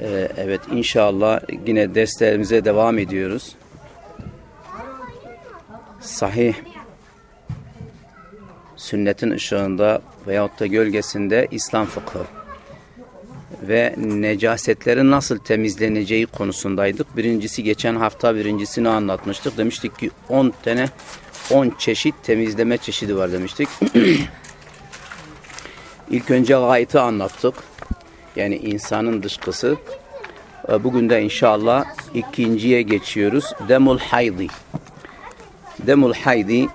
Ee, evet inşallah yine derslerimize devam ediyoruz. Sahih sünnetin ışığında veyahut da gölgesinde İslam fıkhı ve necasetlerin nasıl temizleneceği konusundaydık. Birincisi geçen hafta birincisini anlatmıştık. Demiştik ki 10 tane 10 çeşit temizleme çeşidi var demiştik. İlk önce gayeti anlattık. Yani insanın dışkısı. Ee, Bugün de inşallah ikinciye geçiyoruz. Demul haydi. Demul haydi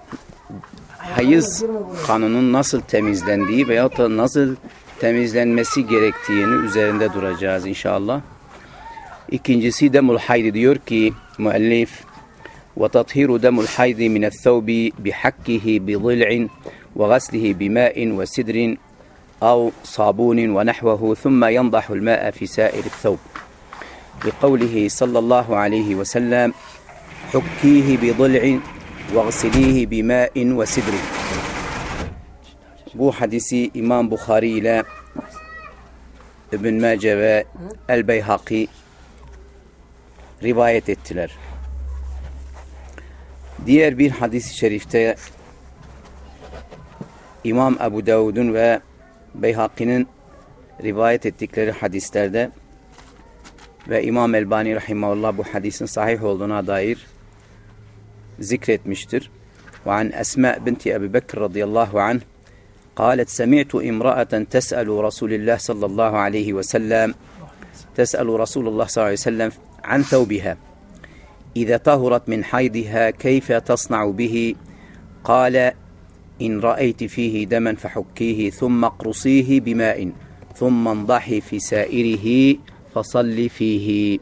hayız kanının nasıl temizlendiği veyahut da nasıl temizlenmesi gerektiğini üzerinde duracağız inşallah. İkincisi demul haydi diyor ki müellif وتطهير دم الحيض من الثوب بحكه بضلع وغسله بماء وسدر أو صابون ونحوه ثم ينضح الماء في سائر الثوب. بقوله صلى الله عليه وسلم حكيه بضلع واغسليه بماء وسدر. بو حديث إمام بخاري لا ابن ماجه البيهقي رواية التلر دير bir hadis-i şerifte İmam Ebu Davud'un Beyhaki'nin rivayet ettikleri hadislerde ve İmam Elbani Rahimahullah bu hadisin sahih olduğuna dair zikretmiştir. وعن أسماء بنت أبي بكر رضي الله عنه قالت سمعت امرأة تسأل رسول الله صلى الله عليه وسلم تسأل رسول الله صلى الله عليه وسلم عن ثوبها إذا طهرت من حيضها كيف تصنع به قال إن رأيت فيه دما فحكيه ثم اقرصيه بماء ثم انضحي في سائره فصل فيه.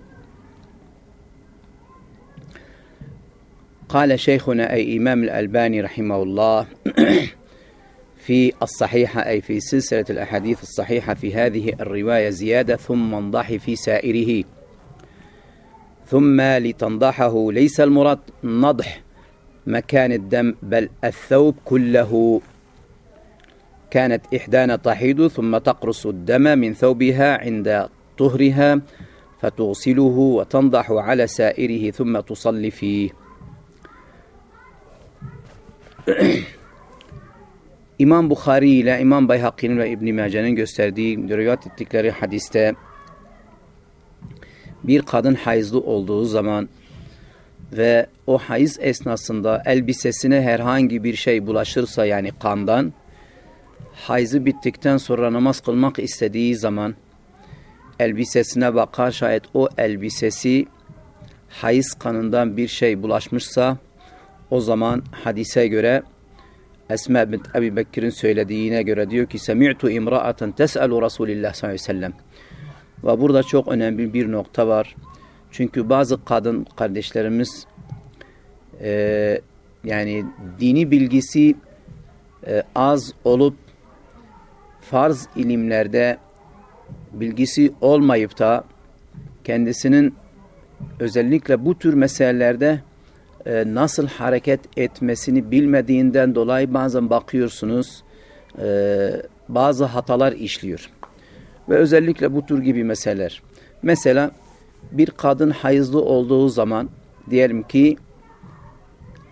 قال شيخنا أي إمام الألباني رحمه الله في الصحيحة أي في سلسلة الأحاديث الصحيحة في هذه الرواية زيادة ثم انضحي في سائره. ثم لتنضحه ليس المراد نضح مكان الدم بل الثوب كله كانت إحدانا تحيض ثم تقرص الدم من ثوبها عند طهرها فتغسله وتنضح على سائره ثم تصلي فيه İmam Bukhari ile İmam Bayhaki'nin ve İbn Mace'nin gösterdiği rivayet ettikleri hadiste bir kadın hayızlı olduğu zaman ve o hayız esnasında elbisesine herhangi bir şey bulaşırsa yani kandan hayızı bittikten sonra namaz kılmak istediği zaman elbisesine bakar şayet o elbisesi hayız kanından bir şey bulaşmışsa o zaman hadise göre Esma bint Ebi Bekir'in söylediğine göre diyor ki Semi'tu imra'aten tes'elu Resulillah sallallahu aleyhi ve sellem ve burada çok önemli bir nokta var. Çünkü bazı kadın kardeşlerimiz e, yani dini bilgisi e, az olup farz ilimlerde bilgisi olmayıp da kendisinin özellikle bu tür meselelerde e, nasıl hareket etmesini bilmediğinden dolayı bazen bakıyorsunuz e, bazı hatalar işliyor. Ve özellikle bu tür gibi meseleler. Mesela bir kadın hayızlı olduğu zaman diyelim ki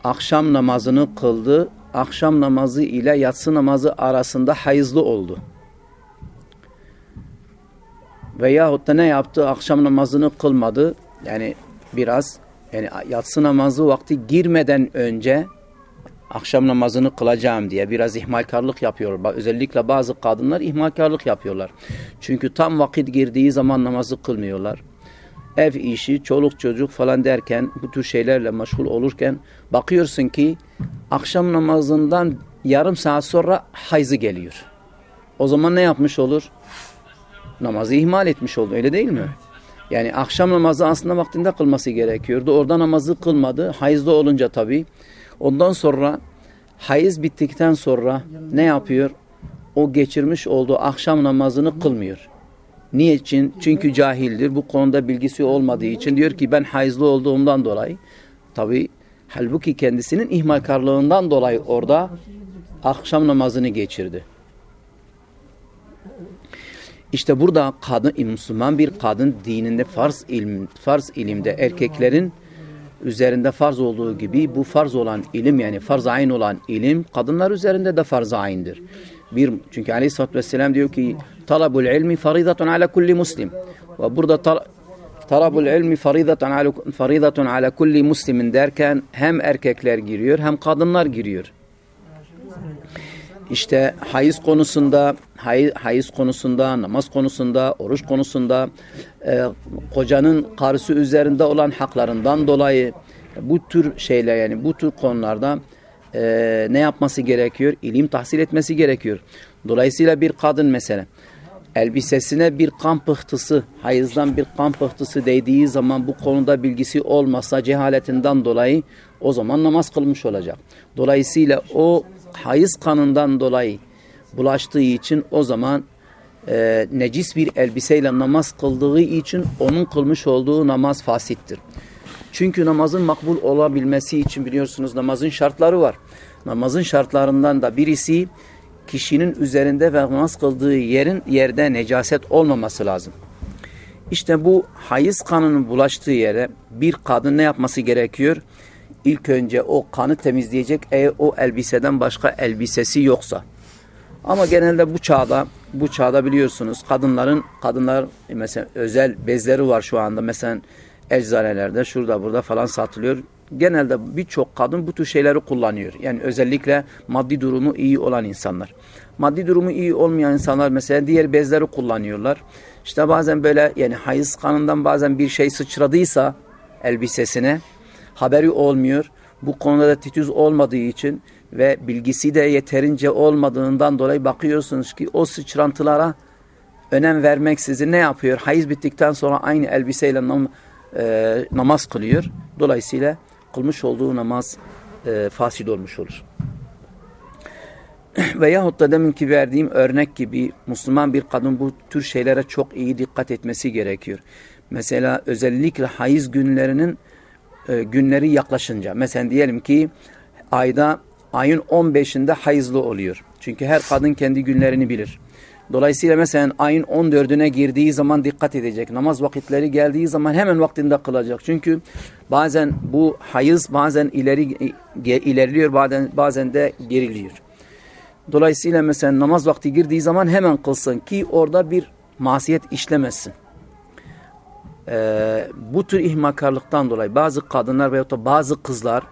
akşam namazını kıldı. Akşam namazı ile yatsı namazı arasında hayızlı oldu. Veyahut da ne yaptı? Akşam namazını kılmadı. Yani biraz yani yatsı namazı vakti girmeden önce akşam namazını kılacağım diye biraz ihmalkarlık yapıyor. Özellikle bazı kadınlar ihmalkarlık yapıyorlar. Çünkü tam vakit girdiği zaman namazı kılmıyorlar. Ev işi, çoluk çocuk falan derken bu tür şeylerle meşgul olurken bakıyorsun ki akşam namazından yarım saat sonra hayzı geliyor. O zaman ne yapmış olur? Namazı ihmal etmiş oldu öyle değil mi? Yani akşam namazı aslında vaktinde kılması gerekiyordu. Orada namazı kılmadı. Hayızda olunca tabii. Ondan sonra hayız bittikten sonra ne yapıyor? O geçirmiş olduğu akşam namazını kılmıyor. Niçin? Çünkü cahildir. Bu konuda bilgisi olmadığı için diyor ki ben hayızlı olduğumdan dolayı tabii halbuki kendisinin ihmalkarlığından dolayı orada akşam namazını geçirdi. İşte burada kadın Müslüman bir kadın dininde farz ilim farz ilimde erkeklerin üzerinde farz olduğu gibi bu farz olan ilim yani farz ayn olan ilim kadınlar üzerinde de farz ayndır. Bir çünkü Aleyhisselatü Vesselam diyor ki talabul ilmi faridatun ala kulli muslim. Ve burada tal talabul ilmi faridatun ala faridatun ala kulli muslimin derken hem erkekler giriyor hem kadınlar giriyor. İşte hayız konusunda, hay, hayız konusunda, namaz konusunda, oruç konusunda, e, kocanın karısı üzerinde olan haklarından dolayı bu tür şeyler yani bu tür konularda e, ne yapması gerekiyor? İlim tahsil etmesi gerekiyor. Dolayısıyla bir kadın mesela elbisesine bir kan pıhtısı, hayızdan bir kan pıhtısı değdiği zaman bu konuda bilgisi olmasa cehaletinden dolayı o zaman namaz kılmış olacak. Dolayısıyla o hayız kanından dolayı bulaştığı için o zaman e, necis bir elbiseyle namaz kıldığı için onun kılmış olduğu namaz fasittir. Çünkü namazın makbul olabilmesi için biliyorsunuz namazın şartları var. Namazın şartlarından da birisi kişinin üzerinde ve namaz kıldığı yerin yerde necaset olmaması lazım. İşte bu hayız kanının bulaştığı yere bir kadın ne yapması gerekiyor? İlk önce o kanı temizleyecek eğer o elbiseden başka elbisesi yoksa. Ama genelde bu çağda bu çağda biliyorsunuz kadınların kadınlar mesela özel bezleri var şu anda mesela eczanelerde şurada burada falan satılıyor. Genelde birçok kadın bu tür şeyleri kullanıyor. Yani özellikle maddi durumu iyi olan insanlar. Maddi durumu iyi olmayan insanlar mesela diğer bezleri kullanıyorlar. İşte bazen böyle yani hayız kanından bazen bir şey sıçradıysa elbisesine haberi olmuyor. Bu konuda da titüz olmadığı için ve bilgisi de yeterince olmadığından dolayı bakıyorsunuz ki o sıçrantılara önem vermeksizin ne yapıyor? Hayız bittikten sonra aynı elbiseyle nam, e, namaz kılıyor. Dolayısıyla kılmış olduğu namaz e, fasid olmuş olur. Veyahut da deminki verdiğim örnek gibi Müslüman bir kadın bu tür şeylere çok iyi dikkat etmesi gerekiyor. Mesela özellikle hayız günlerinin e, günleri yaklaşınca. Mesela diyelim ki ayda ayın 15'inde hayızlı oluyor. Çünkü her kadın kendi günlerini bilir. Dolayısıyla mesela ayın 14'üne girdiği zaman dikkat edecek. Namaz vakitleri geldiği zaman hemen vaktinde kılacak. Çünkü bazen bu hayız bazen ileri ilerliyor bazen bazen de geriliyor. Dolayısıyla mesela namaz vakti girdiği zaman hemen kılsın ki orada bir masiyet işlemesin. Ee, bu tür ihmalkarlıktan dolayı bazı kadınlar veyahut da bazı kızlar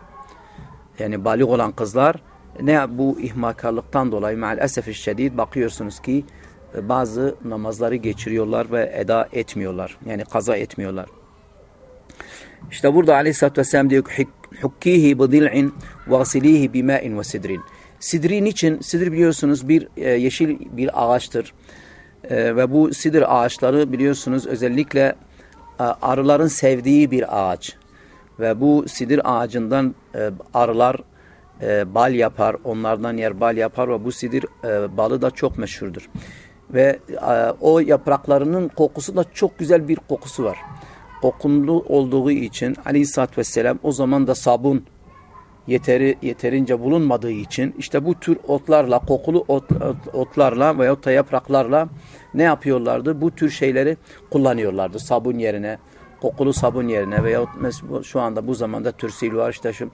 yani balik olan kızlar ne bu ihmalkarlıktan dolayı maalesef şiddet bakıyorsunuz ki e, bazı namazları geçiriyorlar ve eda etmiyorlar. Yani kaza etmiyorlar. İşte burada aleyhissalatü vesselam diyor ki hukkihi bidil'in vasilihi bima'in ve sidrin. Sidrin için, sidir biliyorsunuz bir e, yeşil bir ağaçtır. E, ve bu sidir ağaçları biliyorsunuz özellikle e, arıların sevdiği bir ağaç. Ve bu sidir ağacından e, arılar e, bal yapar, onlardan yer bal yapar ve bu sidir e, balı da çok meşhurdur. Ve e, o yapraklarının kokusu da çok güzel bir kokusu var. Kokunlu olduğu için aleyhissalatü vesselam o zaman da sabun yeteri yeterince bulunmadığı için işte bu tür otlarla, kokulu ot, otlarla veyahut da yapraklarla ne yapıyorlardı? Bu tür şeyleri kullanıyorlardı sabun yerine, kokulu sabun yerine veyahut şu anda bu zamanda türsil var işte şu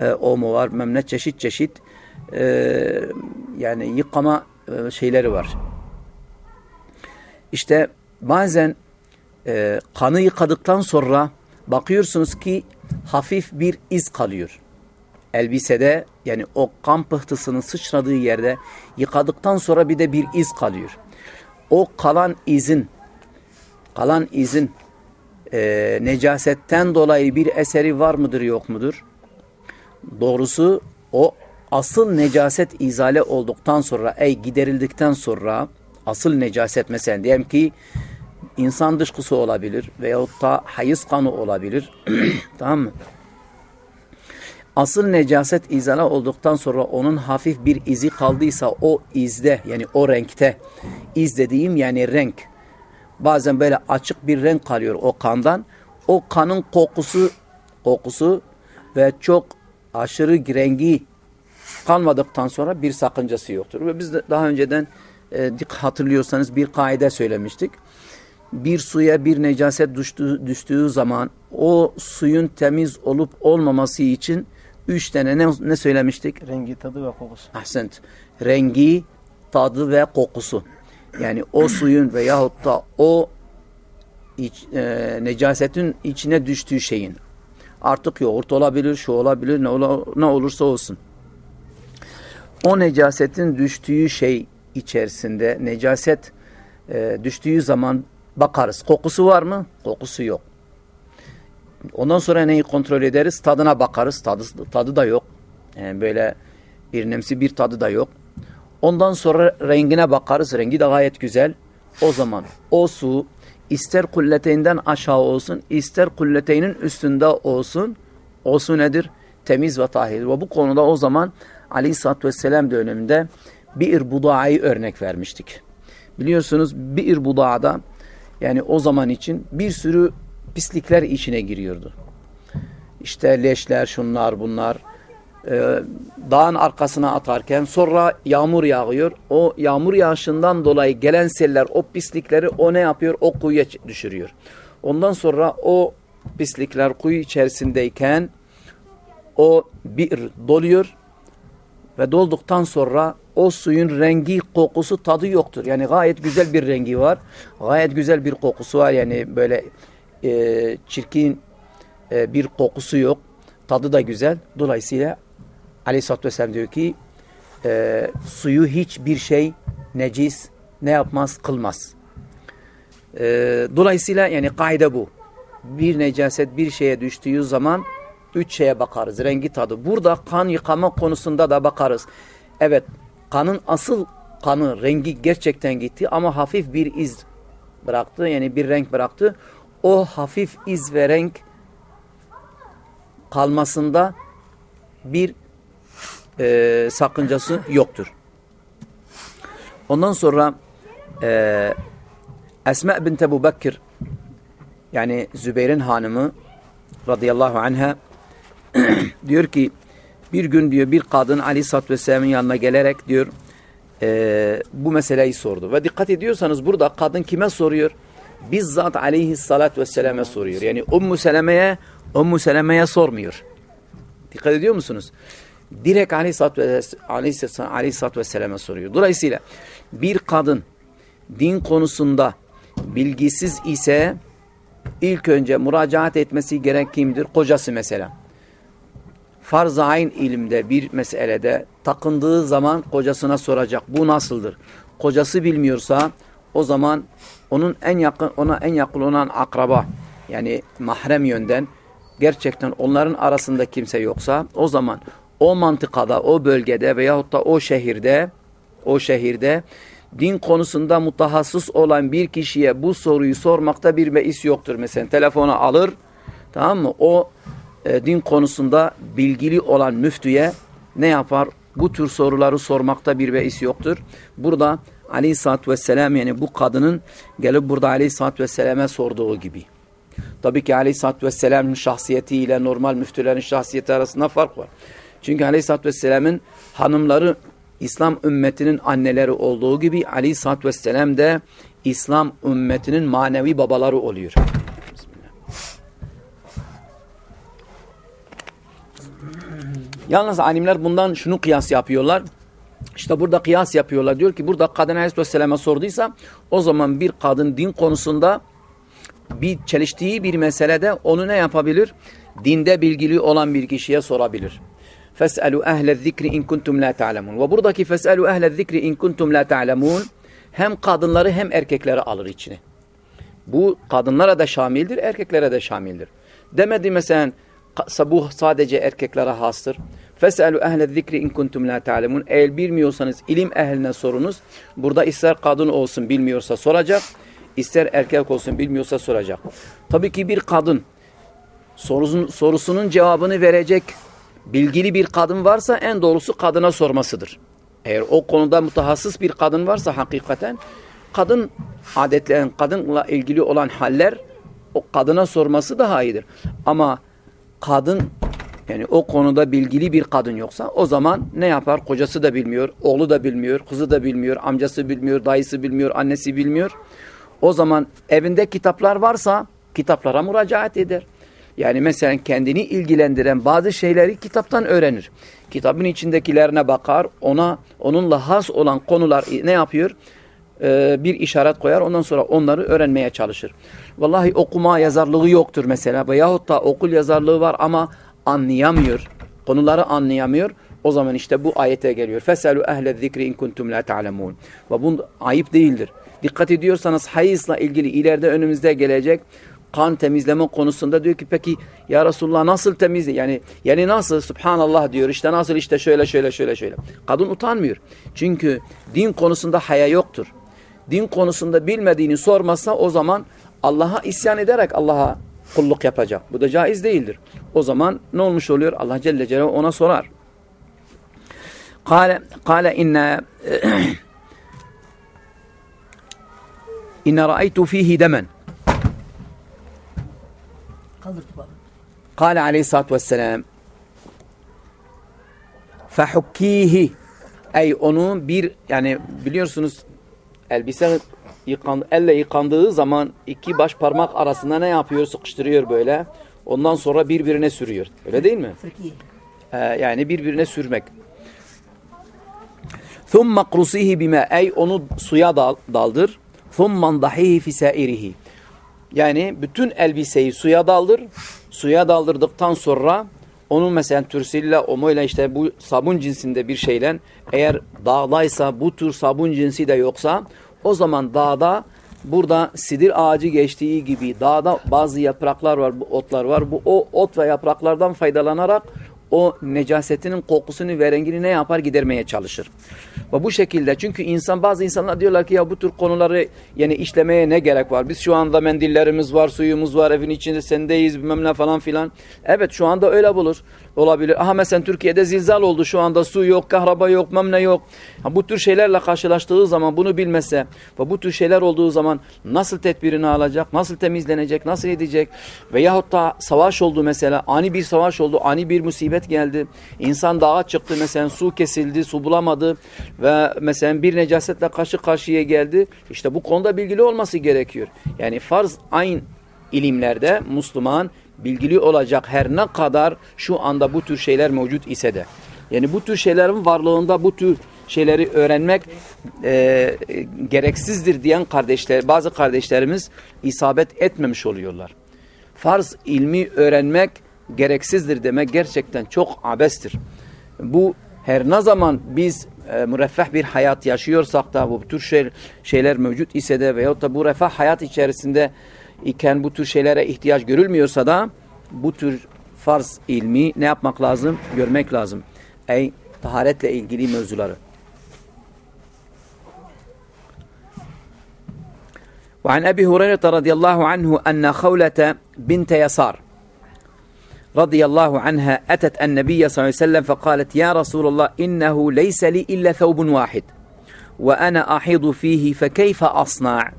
e, omo var, memne çeşit çeşit e, yani yıkama e, şeyleri var. İşte bazen e, kanı yıkadıktan sonra bakıyorsunuz ki hafif bir iz kalıyor. Elbisede yani o kan pıhtısının sıçradığı yerde yıkadıktan sonra bir de bir iz kalıyor. O kalan izin kalan izin e, necasetten dolayı bir eseri var mıdır yok mudur? Doğrusu o asıl necaset izale olduktan sonra ey giderildikten sonra asıl necaset mesela diyelim ki insan dışkısı olabilir veyahut da hayız kanı olabilir. tamam mı? Asıl necaset izale olduktan sonra onun hafif bir izi kaldıysa o izde yani o renkte iz dediğim yani renk bazen böyle açık bir renk kalıyor o kandan. O kanın kokusu kokusu ve çok aşırı rengi kalmadıktan sonra bir sakıncası yoktur. Ve biz de daha önceden e, hatırlıyorsanız bir kaide söylemiştik. Bir suya bir necaset düştüğü, düştüğü zaman o suyun temiz olup olmaması için üç tane ne, ne söylemiştik? Rengi, tadı ve kokusu. Ahsent. Rengi, tadı ve kokusu. Yani o suyun veyahut da o iç, e, necasetin içine düştüğü şeyin. Artık yoğurt olabilir, şu olabilir, ne, ola, ne olursa olsun. O necasetin düştüğü şey içerisinde necaset e, düştüğü zaman bakarız. Kokusu var mı? Kokusu yok. Ondan sonra neyi kontrol ederiz? Tadına bakarız. Tadı, tadı da yok. Yani böyle bir nemsi bir tadı da yok. Ondan sonra rengine bakarız. Rengi de gayet güzel. O zaman o su ister kulleteyinden aşağı olsun, ister kulleteyinin üstünde olsun. O su nedir? Temiz ve tahir. Ve bu konuda o zaman Aleyhisselatü Vesselam döneminde bir buda'yı örnek vermiştik. Biliyorsunuz bir buda'da yani o zaman için bir sürü pislikler içine giriyordu. İşte leşler, şunlar, bunlar e, dağın arkasına atarken sonra yağmur yağıyor. O yağmur yağışından dolayı gelen seller o pislikleri o ne yapıyor? O kuyuya düşürüyor. Ondan sonra o pislikler kuyu içerisindeyken o bir doluyor ve dolduktan sonra o suyun rengi, kokusu, tadı yoktur. Yani gayet güzel bir rengi var. Gayet güzel bir kokusu var. Yani böyle e, çirkin e, bir kokusu yok. Tadı da güzel. Dolayısıyla Aleyhisselatü Vesselam diyor ki e, suyu hiçbir şey necis ne yapmaz kılmaz. E, dolayısıyla yani kaide bu. Bir necaset bir şeye düştüğü zaman üç şeye bakarız. Rengi tadı. Burada kan yıkama konusunda da bakarız. Evet kanın asıl kanı rengi gerçekten gitti ama hafif bir iz bıraktı. Yani bir renk bıraktı. O hafif iz ve renk kalmasında bir e, sakıncası yoktur. Ondan sonra e, Esma bint Ebu Bekir yani Zübeyir'in hanımı radıyallahu anha diyor ki bir gün diyor bir kadın Ali Satt ve Vesselam'ın yanına gelerek diyor e, bu meseleyi sordu. Ve dikkat ediyorsanız burada kadın kime soruyor? Bizzat aleyhissalatü vesselam'e soruyor. Yani Ummu Seleme'ye Ummu Seleme'ye sormuyor. Dikkat ediyor musunuz? direkt aleyhissalatü, aleyhissalatü vesselam'a soruyor. Dolayısıyla bir kadın din konusunda bilgisiz ise ilk önce müracaat etmesi gerek kimdir? Kocası mesela. Farz-ı ayn ilimde bir meselede takındığı zaman kocasına soracak. Bu nasıldır? Kocası bilmiyorsa o zaman onun en yakın ona en yakın olan akraba yani mahrem yönden gerçekten onların arasında kimse yoksa o zaman o mantıkada, o bölgede veyahut da o şehirde, o şehirde din konusunda mutahassıs olan bir kişiye bu soruyu sormakta bir beis yoktur. Mesela telefonu alır, tamam mı? O e, din konusunda bilgili olan müftüye ne yapar? Bu tür soruları sormakta bir beis yoktur. Burada aleyhissalatü vesselam yani bu kadının gelip burada aleyhissalatü vesselam'e sorduğu gibi. Tabii ki aleyhissalatü vesselam'ın şahsiyetiyle normal müftülerin şahsiyeti arasında fark var. Çünkü Aleyhisselatü Vesselam'ın hanımları İslam ümmetinin anneleri olduğu gibi Aleyhisselatü Vesselam de İslam ümmetinin manevi babaları oluyor. Yalnız alimler bundan şunu kıyas yapıyorlar. İşte burada kıyas yapıyorlar. Diyor ki burada kadın Aleyhisselam'a sorduysa o zaman bir kadın din konusunda bir çeliştiği bir meselede onu ne yapabilir? Dinde bilgili olan bir kişiye sorabilir. Fes'elu ehle zikri in kuntum la ta'lemun. Ve buradaki fes'elu ehle zikri in kuntum la ta'lemun hem kadınları hem erkekleri alır içine. Bu kadınlara da şamildir, erkeklere de şamildir. Demedi mesela bu sadece erkeklere hastır. Fes'elu ehle zikri in kuntum la ta'lemun. Eğer bilmiyorsanız ilim ehline sorunuz. Burada ister kadın olsun bilmiyorsa soracak, ister erkek olsun bilmiyorsa soracak. Tabii ki bir kadın sorusun, sorusunun cevabını verecek bilgili bir kadın varsa en doğrusu kadına sormasıdır. Eğer o konuda mutahassıs bir kadın varsa hakikaten kadın adetlerin kadınla ilgili olan haller o kadına sorması daha iyidir. Ama kadın yani o konuda bilgili bir kadın yoksa o zaman ne yapar? Kocası da bilmiyor, oğlu da bilmiyor, kızı da bilmiyor, amcası bilmiyor, dayısı bilmiyor, annesi bilmiyor. O zaman evinde kitaplar varsa kitaplara müracaat eder. Yani mesela kendini ilgilendiren bazı şeyleri kitaptan öğrenir. Kitabın içindekilerine bakar, ona onunla has olan konular ne yapıyor? Ee, bir işaret koyar, ondan sonra onları öğrenmeye çalışır. Vallahi okuma yazarlığı yoktur mesela veyahut da okul yazarlığı var ama anlayamıyor. Konuları anlayamıyor. O zaman işte bu ayete geliyor. Feselu ehle zikri in kuntum la ta'lemun. Ve bu ayıp değildir. Dikkat ediyorsanız hayızla ilgili ileride önümüzde gelecek kan temizleme konusunda diyor ki peki ya Resulullah nasıl temizle yani yani nasıl subhanallah diyor işte nasıl işte şöyle şöyle şöyle şöyle. Kadın utanmıyor. Çünkü din konusunda haya yoktur. Din konusunda bilmediğini sormazsa o zaman Allah'a isyan ederek Allah'a kulluk yapacak. Bu da caiz değildir. O zaman ne olmuş oluyor? Allah Celle Celaluhu ona sorar. Kale, kale inne inne ra'aytu fihi demen. Kaldır baba. Kale aleyhissalatü vesselam fehukkihi ey onu bir yani biliyorsunuz elbise yıkan, elle yıkandığı zaman iki baş parmak arasında ne yapıyor? Sıkıştırıyor böyle. Ondan sonra birbirine sürüyor. Öyle değil mi? Fırki. Ee, yani birbirine sürmek. ثُمَّ قْرُسِهِ بِمَا Ey onu suya dal, daldır. ثُمَّ انْضَحِهِ فِي سَائِرِهِ Yani bütün elbiseyi suya daldır. Suya daldırdıktan sonra onun mesela türsille, omoyla işte bu sabun cinsinde bir şeyle eğer dağdaysa bu tür sabun cinsi de yoksa o zaman dağda burada sidir ağacı geçtiği gibi dağda bazı yapraklar var, bu otlar var. Bu o ot ve yapraklardan faydalanarak o necasetinin kokusunu ve rengini ne yapar gidermeye çalışır. Ve bu şekilde çünkü insan bazı insanlar diyorlar ki ya bu tür konuları yani işlemeye ne gerek var? Biz şu anda mendillerimiz var, suyumuz var, evin içinde sendeyiz bilmem ne falan filan. Evet şu anda öyle bulur. Olabilir. Aha mesela Türkiye'de zilzal oldu şu anda su yok, kahraba yok, memne yok. Ha, bu tür şeylerle karşılaştığı zaman bunu bilmese ve bu tür şeyler olduğu zaman nasıl tedbirini alacak, nasıl temizlenecek, nasıl edecek veyahut da savaş oldu mesela ani bir savaş oldu, ani bir musibet geldi. İnsan dağa çıktı mesela su kesildi, su bulamadı ve mesela bir necasetle karşı karşıya geldi. İşte bu konuda bilgili olması gerekiyor. Yani farz aynı ilimlerde Müslüman bilgili olacak her ne kadar şu anda bu tür şeyler mevcut ise de. Yani bu tür şeylerin varlığında bu tür şeyleri öğrenmek e, gereksizdir diyen kardeşler, bazı kardeşlerimiz isabet etmemiş oluyorlar. Farz ilmi öğrenmek gereksizdir demek gerçekten çok abestir. Bu her ne zaman biz e, müreffeh bir hayat yaşıyorsak da bu tür şey, şeyler mevcut ise de veyahut da bu refah hayat içerisinde iken bu tür şeylere ihtiyaç görülmüyorsa da bu tür farz ilmi ne yapmak lazım? Görmek lazım. Ey taharetle ilgili mevzuları. وعن أبي هريرة رضي الله عنه أن خولة بنت يسار رضي الله عنها أتت النبي صلى الله عليه وسلم فقالت يا رسول الله إنه ليس لي إلا ثوب واحد وأنا أحيض فيه فكيف أصنع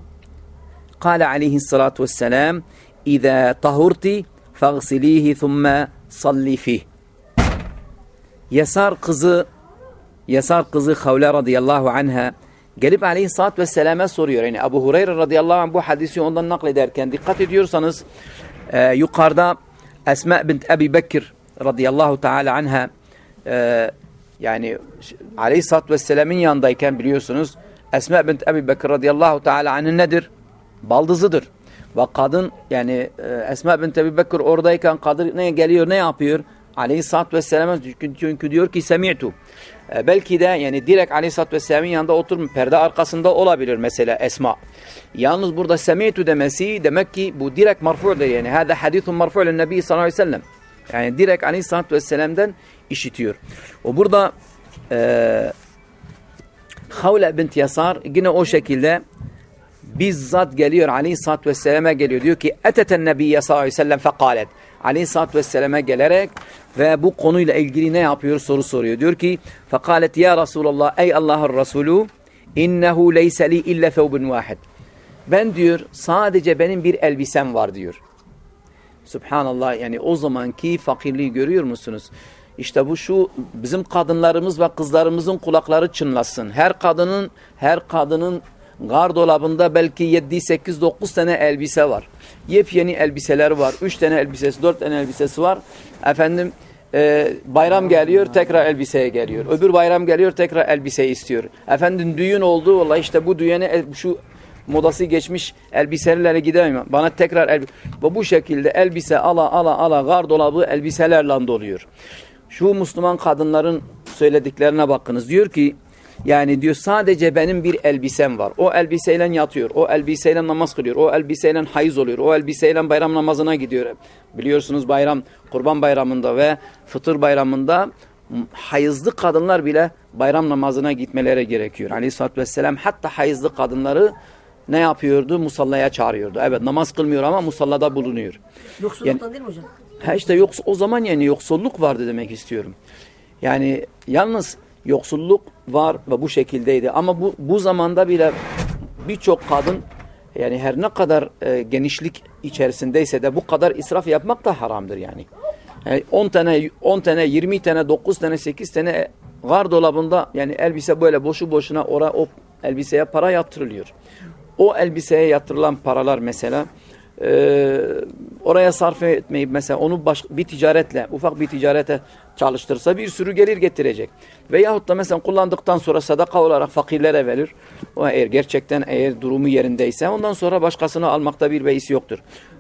Kale aleyhissalatu vesselam İzâ tahurti fagsilîhi thumme sallifih. Yasar kızı Yasar kızı Havle radıyallahu anha gelip aleyhissalatü vesselame soruyor. Yani Abu Hureyre radıyallahu anh bu hadisi ondan naklederken dikkat ediyorsanız e, yukarıda Esma bint Ebi Bekir radıyallahu teala anha e, yani aleyhissalatü vesselamın yanındayken biliyorsunuz Esma bint Ebi Bekir radıyallahu teala anha nedir? Baldızıdır. Ve kadın yani e, Esma bint Ebi Bekir oradayken kadın ne geliyor ne yapıyor? Aleyhisselatü Vesselam'a çünkü diyor ki semi'tu. E, belki de yani direkt Aleyhisselatü Vesselam'ın yanında oturmuş perde arkasında olabilir mesela Esma. Yalnız burada semi'tu demesi demek ki bu direkt marfu'dur yani. Hada hadithun marfu'un Nebi sallallahu aleyhi ve sellem. Yani direkt Aleyhisselatü Vesselam'dan işitiyor. O burada e, Havle bint Yasar yine o şekilde bizzat geliyor Aleyhisselatü Vesselam'a geliyor. Diyor ki eteten Nebiye sallallahu aleyhi ve sellem fekalet. Aleyhisselatü Vesselam'a gelerek ve bu konuyla ilgili ne yapıyor soru soruyor. Diyor ki fekalet ya Resulallah ey Allah'ın Resulü innehu leyse li illa thawbun vahid. Ben diyor sadece benim bir elbisem var diyor. Subhanallah yani o zamanki fakirliği görüyor musunuz? İşte bu şu bizim kadınlarımız ve kızlarımızın kulakları çınlasın. Her kadının her kadının gardolabında belki 7 8 9 tane elbise var. Yepyeni elbiseler var. 3 tane elbisesi, 4 tane elbisesi var. Efendim e, bayram geliyor tekrar elbiseye geliyor. Öbür bayram geliyor tekrar elbise istiyor. Efendim düğün oldu vallahi işte bu düğüne şu modası geçmiş elbiselerle gidemiyorum. Bana tekrar elbise. Bu şekilde elbise ala ala ala gardolabı elbiselerle doluyor. Şu Müslüman kadınların söylediklerine bakınız. Diyor ki yani diyor sadece benim bir elbisem var. O elbiseyle yatıyor. O elbiseyle namaz kılıyor. O elbiseyle hayız oluyor. O elbiseyle bayram namazına gidiyor. Biliyorsunuz bayram, kurban bayramında ve fıtır bayramında hayızlı kadınlar bile bayram namazına gitmeleri gerekiyor. Aleyhisselatü Vesselam hatta hayızlı kadınları ne yapıyordu? Musallaya çağırıyordu. Evet namaz kılmıyor ama musallada bulunuyor. Yoksulluktan yani, değil mi hocam? Ha işte yoks o zaman yani yoksulluk vardı demek istiyorum. Yani yalnız yoksulluk var ve bu şekildeydi. Ama bu, bu zamanda bile birçok kadın yani her ne kadar e, genişlik içerisindeyse de bu kadar israf yapmak da haramdır yani. yani 10 tane 10 tane 20 tane 9 tane 8 tane gardolabında yani elbise böyle boşu boşuna ora o elbiseye para yatırılıyor. O elbiseye yatırılan paralar mesela e, oraya sarf etmeyip mesela onu baş, bir ticaretle, ufak bir ticarete çalıştırsa bir sürü gelir getirecek. Veyahut da mesela kullandıktan sonra sadaka olarak fakirlere verir. O eğer gerçekten eğer durumu yerindeyse ondan sonra başkasını almakta bir beis yoktur.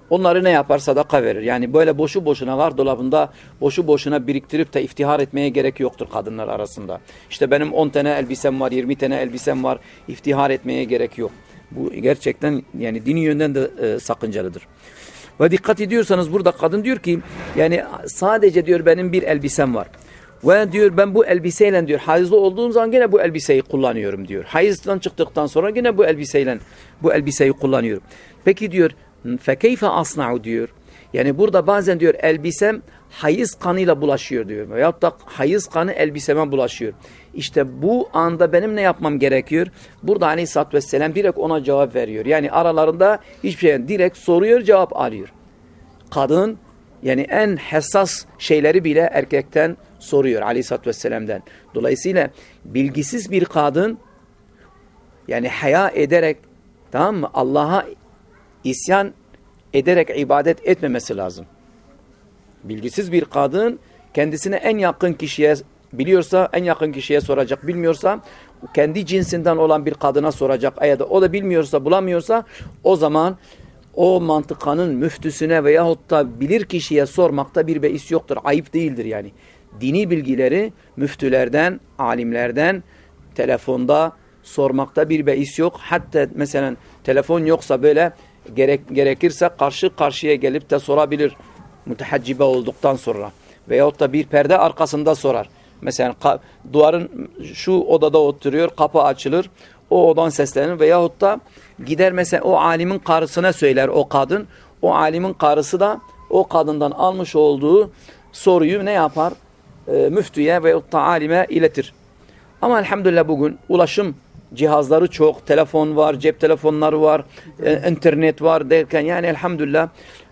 Onları ne yapar? Sadaka verir. Yani böyle boşu boşuna var dolabında boşu boşuna biriktirip de iftihar etmeye gerek yoktur kadınlar arasında. İşte benim 10 tane elbisem var, 20 tane elbisem var. iftihar etmeye gerek yok. Bu gerçekten yani dini yönden de e, sakıncalıdır. Ve dikkat ediyorsanız burada kadın diyor ki yani sadece diyor benim bir elbisem var. Ve diyor ben bu elbiseyle diyor hayızlı olduğum zaman yine bu elbiseyi kullanıyorum diyor. Hayızdan çıktıktan sonra yine bu elbiseyle bu elbiseyi kullanıyorum. Peki diyor fekeyfe asna'u diyor. Yani burada bazen diyor elbisem hayız kanıyla bulaşıyor diyor. Veyahut da hayız kanı elbiseme bulaşıyor. İşte bu anda benim ne yapmam gerekiyor? Burada aleyhissalatü vesselam direkt ona cevap veriyor. Yani aralarında hiçbir şey direkt soruyor cevap alıyor. Kadın yani en hassas şeyleri bile erkekten soruyor aleyhissalatü vesselam'dan. Dolayısıyla bilgisiz bir kadın yani haya ederek tamam mı Allah'a isyan ederek ibadet etmemesi lazım. Bilgisiz bir kadın kendisine en yakın kişiye biliyorsa en yakın kişiye soracak. Bilmiyorsa kendi cinsinden olan bir kadına soracak. Eğer de o da bilmiyorsa bulamıyorsa o zaman o mantıkanın müftüsüne veyahut da bilir kişiye sormakta bir beis yoktur. Ayıp değildir yani. Dini bilgileri müftülerden, alimlerden, telefonda sormakta bir beis yok. Hatta mesela telefon yoksa böyle gerek, gerekirse karşı karşıya gelip de sorabilir mütehaccibe olduktan sonra. Veyahut da bir perde arkasında sorar. Mesela duvarın şu odada oturuyor, kapı açılır, o odan seslenir veyahut da gider mesela o alimin karısına söyler o kadın. O alimin karısı da o kadından almış olduğu soruyu ne yapar? E, müftüye veyahut da alime iletir. Ama elhamdülillah bugün ulaşım cihazları çok, telefon var, cep telefonları var, e, internet var derken yani elhamdülillah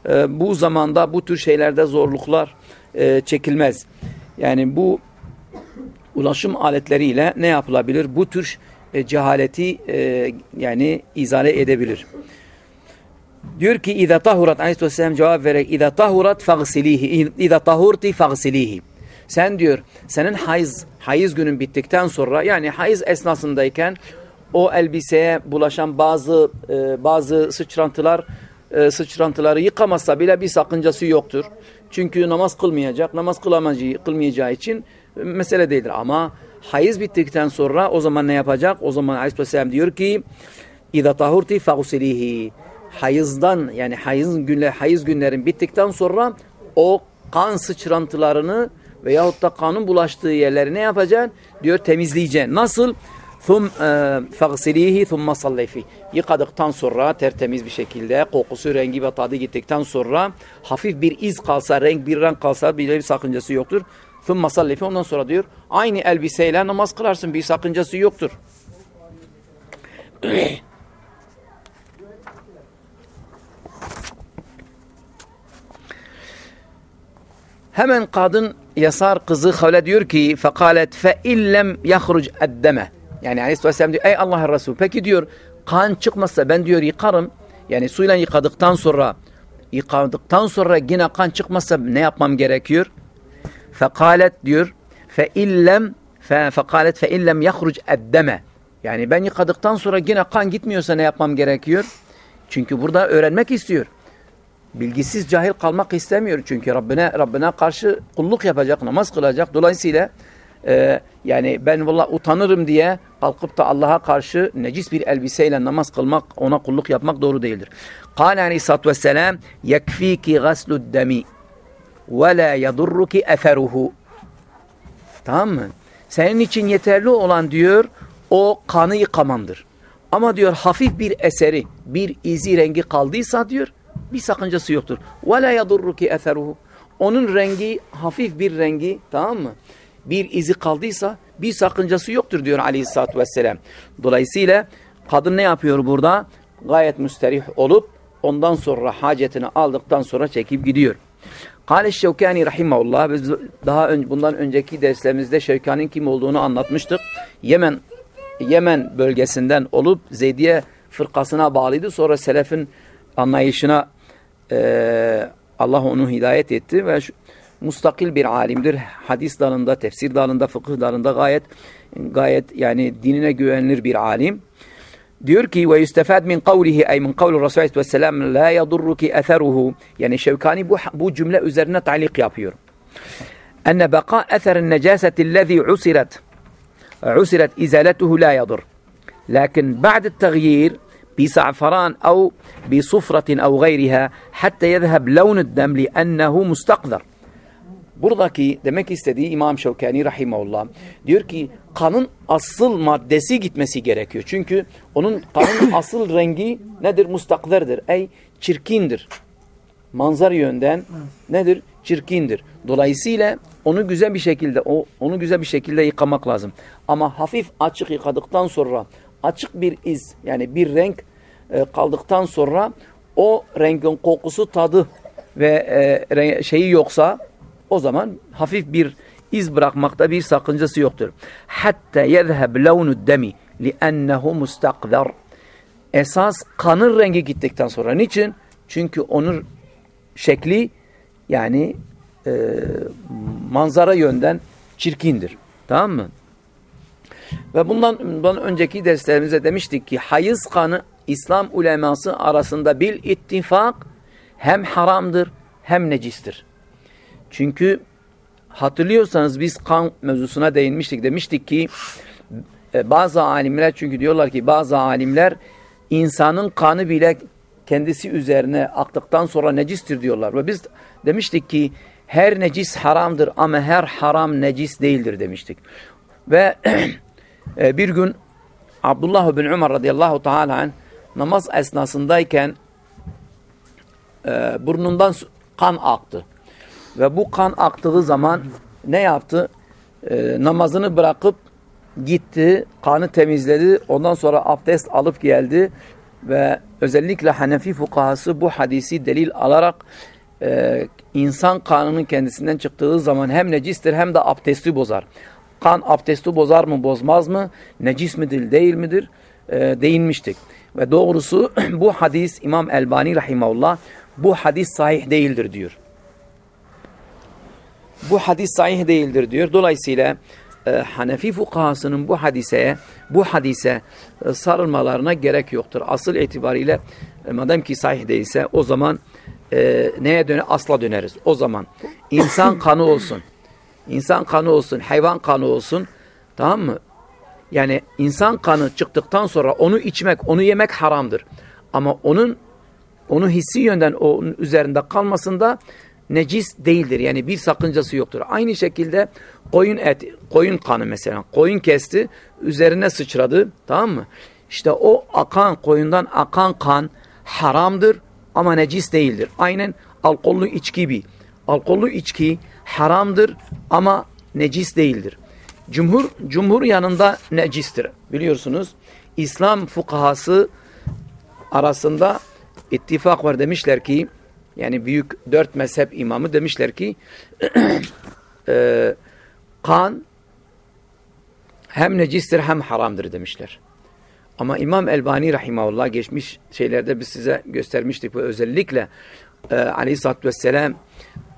e, bu zamanda bu tür şeylerde zorluklar e, çekilmez. Yani bu ulaşım aletleriyle ne yapılabilir? Bu tür e, cehaleti e, yani izale edebilir. Diyor ki İza tahurat Aleyhisselam cevap vererek İza tahurat fagsilihi İza tahurti fagsilihi Sen diyor senin hayız, hayız günün bittikten sonra yani hayız esnasındayken o elbiseye bulaşan bazı e, bazı sıçrantılar e, sıçrantıları yıkamazsa bile bir sakıncası yoktur. Çünkü namaz kılmayacak. Namaz kılamayacağı, kılmayacağı için mesele değildir. Ama hayız bittikten sonra o zaman ne yapacak? O zaman Aleyhisselam diyor ki İza tahurti fagusilihi hayızdan yani hayız günler hayız günlerin bittikten sonra o kan sıçrantılarını veyahut da kanın bulaştığı yerleri ne yapacaksın? Diyor temizleyeceksin. Nasıl? E, fagsilihi thumma salli Yıkadıktan sonra tertemiz bir şekilde kokusu, rengi ve tadı gittikten sonra hafif bir iz kalsa, renk bir renk kalsa bile bir sakıncası yoktur. Thumma salli Ondan sonra diyor aynı elbiseyle namaz kılarsın bir sakıncası yoktur. Hemen kadın Yasar kızı Havle diyor ki fekalet fe illem yahruc eddeme. Yani Aleyhisselam diyor ey Allah'ın Resulü peki diyor kan çıkmazsa ben diyor yıkarım. Yani suyla yıkadıktan sonra yıkadıktan sonra yine kan çıkmazsa ne yapmam gerekiyor? Fekalet diyor fe illem fe fekalet fe illem yahruc eddeme. Yani ben yıkadıktan sonra yine kan gitmiyorsa ne yapmam gerekiyor? Çünkü burada öğrenmek istiyor. Bilgisiz cahil kalmak istemiyor çünkü Rabbine Rabbine karşı kulluk yapacak, namaz kılacak. Dolayısıyla e, yani ben valla utanırım diye kalkıp da Allah'a karşı necis bir elbiseyle namaz kılmak, ona kulluk yapmak doğru değildir. Kâle aleyhissalatu vesselam yekfîki gaslud demi ve la yadurruki eferuhu. Tamam mı? Senin için yeterli olan diyor o kanı yıkamandır. Ama diyor hafif bir eseri, bir izi rengi kaldıysa diyor bir sakıncası yoktur. Ve la yadurruki eferuhu. Onun rengi hafif bir rengi tamam mı? Bir izi kaldıysa bir sakıncası yoktur diyor aleyhissalatü vesselam. Dolayısıyla kadın ne yapıyor burada? Gayet müsterih olup ondan sonra hacetini aldıktan sonra çekip gidiyor. Kale Şevkani rahimahullah biz daha önce bundan önceki derslerimizde Şevkani'nin kim olduğunu anlatmıştık. Yemen Yemen bölgesinden olup Zeydiye fırkasına bağlıydı. Sonra selefin anlayışına e, Allah onu hidayet etti ve şu, mustakil bir alimdir. Hadis dalında, tefsir dalında, fıkıh dalında gayet gayet yani dinine güvenilir bir alim. Diyor ki ve yustefad min kavlihi ay min kavli Resulü Aleyhisselam la yadurruki etheruhu yani Şevkani bu, bu cümle üzerine talik yapıyor. Enne beka etherin necaseti usirat usirat izaletuhu la yadur. Lakin ba'd التغيير بزعفران أو بصفرة أو غيرها حتى يذهب لون الدم لأنه مستقذر Buradaki demek istediği İmam Şevkani Rahimahullah diyor ki kanın asıl maddesi gitmesi gerekiyor. Çünkü onun kanın asıl rengi nedir? Mustakverdir. Ey çirkindir. Manzar yönden nedir? Çirkindir. Dolayısıyla onu güzel bir şekilde o onu güzel bir şekilde yıkamak lazım. Ama hafif açık yıkadıktan sonra açık bir iz yani bir renk e, kaldıktan sonra o rengin kokusu tadı ve e, şeyi yoksa o zaman hafif bir iz bırakmakta bir sakıncası yoktur. Hatta yezheb levnud demi li'ennehu mustakdar. Esas kanın rengi gittikten sonra. Niçin? Çünkü onun şekli yani e, manzara yönden çirkindir. Tamam mı? Ve bundan, bundan önceki derslerimizde demiştik ki hayız kanı İslam uleması arasında bir ittifak hem haramdır hem necistir. Çünkü hatırlıyorsanız biz kan mevzusuna değinmiştik. Demiştik ki e, bazı alimler çünkü diyorlar ki bazı alimler insanın kanı bile kendisi üzerine aktıktan sonra necistir diyorlar. Ve biz demiştik ki her necis haramdır ama her haram necis değildir demiştik. Ve e, bir gün Abdullah bin Umar radıyallahu teala namaz esnasındayken e, burnundan kan aktı. Ve bu kan aktığı zaman ne yaptı? E, namazını bırakıp gitti, kanı temizledi. Ondan sonra abdest alıp geldi ve özellikle Hanefi fukahası bu hadisi delil alarak e, insan kanının kendisinden çıktığı zaman hem necistir hem de abdesti bozar. Kan abdesti bozar mı bozmaz mı? Necis midir değil midir? E, değinmiştik. Ve doğrusu bu hadis İmam Elbani Rahimahullah bu hadis sahih değildir diyor. Bu hadis sahih değildir diyor. Dolayısıyla e, Hanefi fukahasının bu hadiseye bu hadise e, sarılmalarına gerek yoktur. Asıl itibariyle e, madem ki sahih değilse o zaman e, neye döner? Asla döneriz. O zaman insan kanı olsun. insan kanı olsun, hayvan kanı olsun. Tamam mı? Yani insan kanı çıktıktan sonra onu içmek, onu yemek haramdır. Ama onun onu hissi yönden onun üzerinde kalmasında necis değildir. Yani bir sakıncası yoktur. Aynı şekilde koyun et, koyun kanı mesela. Koyun kesti, üzerine sıçradı. Tamam mı? İşte o akan, koyundan akan kan haramdır ama necis değildir. Aynen alkollü içki gibi. Alkollü içki haramdır ama necis değildir. Cumhur, cumhur yanında necistir. Biliyorsunuz İslam fukahası arasında ittifak var demişler ki yani büyük dört mezhep imamı demişler ki e, kan hem necistir hem haramdır demişler. Ama İmam Elbani Rahimahullah geçmiş şeylerde biz size göstermiştik ve özellikle e, Aleyhisselatü Vesselam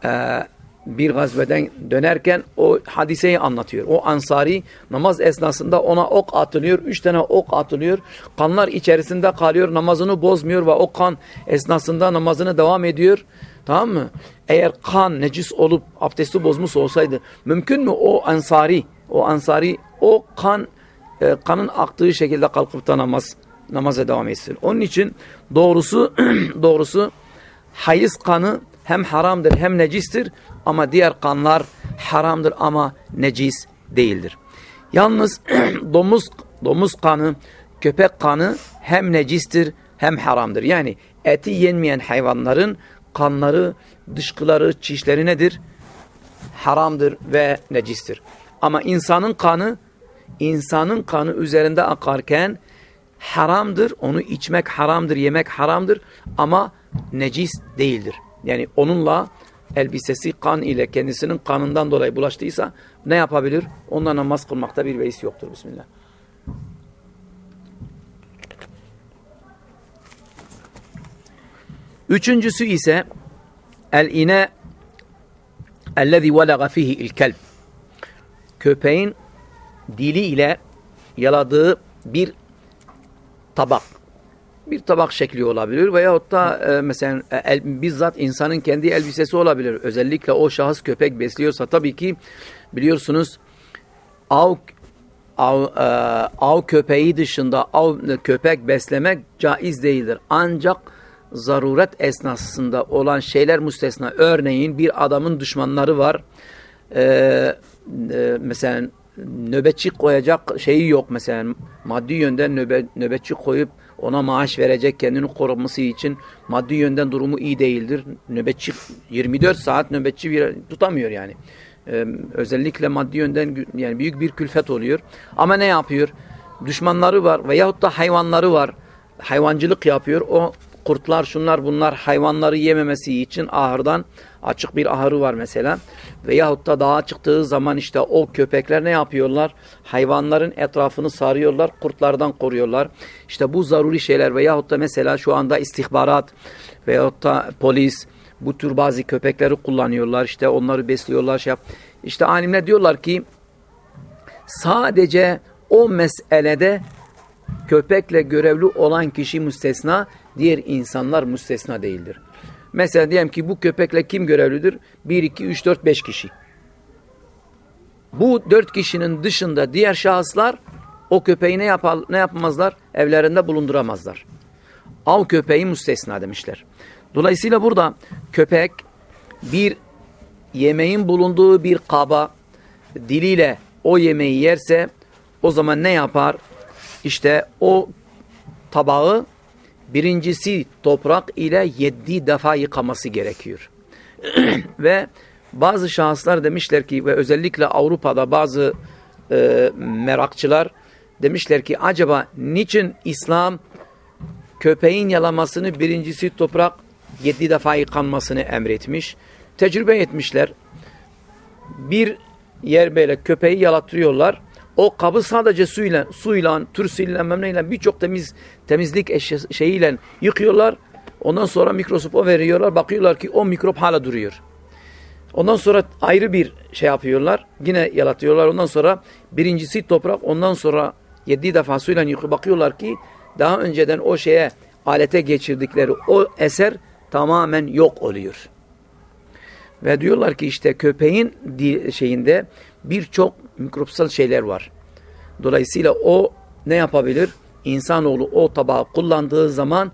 e, bir gazveden dönerken o hadiseyi anlatıyor. O ansari namaz esnasında ona ok atılıyor. Üç tane ok atılıyor. Kanlar içerisinde kalıyor. Namazını bozmuyor ve o kan esnasında namazını devam ediyor. Tamam mı? Eğer kan necis olup abdesti bozmuş olsaydı mümkün mü o ansari o ansari o kan e, kanın aktığı şekilde kalkıp da namaz namaza devam etsin. Onun için doğrusu doğrusu hayız kanı hem haramdır hem necistir ama diğer kanlar haramdır ama necis değildir. Yalnız domuz domuz kanı, köpek kanı hem necistir hem haramdır. Yani eti yenmeyen hayvanların kanları, dışkıları, çişleri nedir? Haramdır ve necistir. Ama insanın kanı, insanın kanı üzerinde akarken haramdır. Onu içmek haramdır, yemek haramdır ama necis değildir. Yani onunla elbisesi kan ile kendisinin kanından dolayı bulaştıysa ne yapabilir? Onunla namaz kılmakta bir beis yoktur. Bismillah. Üçüncüsü ise el-ine ellezî velaga fihi il-kelb. Köpeğin dili ile yaladığı bir tabak bir tabak şekli olabilir veyahut da e, mesela e, el, bizzat insanın kendi elbisesi olabilir. Özellikle o şahıs köpek besliyorsa tabii ki biliyorsunuz av av, e, av köpeği dışında av köpek beslemek caiz değildir. Ancak zaruret esnasında olan şeyler müstesna. Örneğin bir adamın düşmanları var. E, e, mesela nöbetçi koyacak şeyi yok mesela maddi yönden nöbe, nöbetçi koyup ona maaş verecek kendini koruması için maddi yönden durumu iyi değildir. Nöbetçi 24 saat nöbetçi bir, tutamıyor yani. Ee, özellikle maddi yönden yani büyük bir külfet oluyor. Ama ne yapıyor? Düşmanları var veyahut da hayvanları var. Hayvancılık yapıyor. O kurtlar şunlar bunlar hayvanları yememesi için ahırdan açık bir ahırı var mesela. Veyahut da dağa çıktığı zaman işte o köpekler ne yapıyorlar? Hayvanların etrafını sarıyorlar, kurtlardan koruyorlar. İşte bu zaruri şeyler veyahut da mesela şu anda istihbarat veyahut da polis bu tür bazı köpekleri kullanıyorlar. İşte onları besliyorlar. Şey yap. İşte alimler diyorlar ki sadece o meselede köpekle görevli olan kişi müstesna, diğer insanlar müstesna değildir. Mesela diyelim ki bu köpekle kim görevlidir? 1, 2, 3, 4, 5 kişi. Bu dört kişinin dışında diğer şahıslar o köpeği ne, yapar, ne yapmazlar? Evlerinde bulunduramazlar. Av köpeği müstesna demişler. Dolayısıyla burada köpek bir yemeğin bulunduğu bir kaba diliyle o yemeği yerse o zaman ne yapar? İşte o tabağı birincisi toprak ile yedi defa yıkaması gerekiyor. ve bazı şahıslar demişler ki ve özellikle Avrupa'da bazı e, merakçılar demişler ki acaba niçin İslam köpeğin yalamasını birincisi toprak yedi defa yıkanmasını emretmiş. Tecrübe etmişler. Bir yer böyle köpeği yalatıyorlar. O kabı sadece suyla, suyla, türsüyle, memneyle birçok temiz temizlik eşyası, şeyiyle yıkıyorlar. Ondan sonra mikroskopa veriyorlar. Bakıyorlar ki o mikrop hala duruyor. Ondan sonra ayrı bir şey yapıyorlar. Yine yalatıyorlar. Ondan sonra birincisi toprak. Ondan sonra yedi defa suyla yıkıyor. Bakıyorlar ki daha önceden o şeye alete geçirdikleri o eser tamamen yok oluyor. Ve diyorlar ki işte köpeğin şeyinde birçok mikropsal şeyler var. Dolayısıyla o ne yapabilir? İnsanoğlu o tabağı kullandığı zaman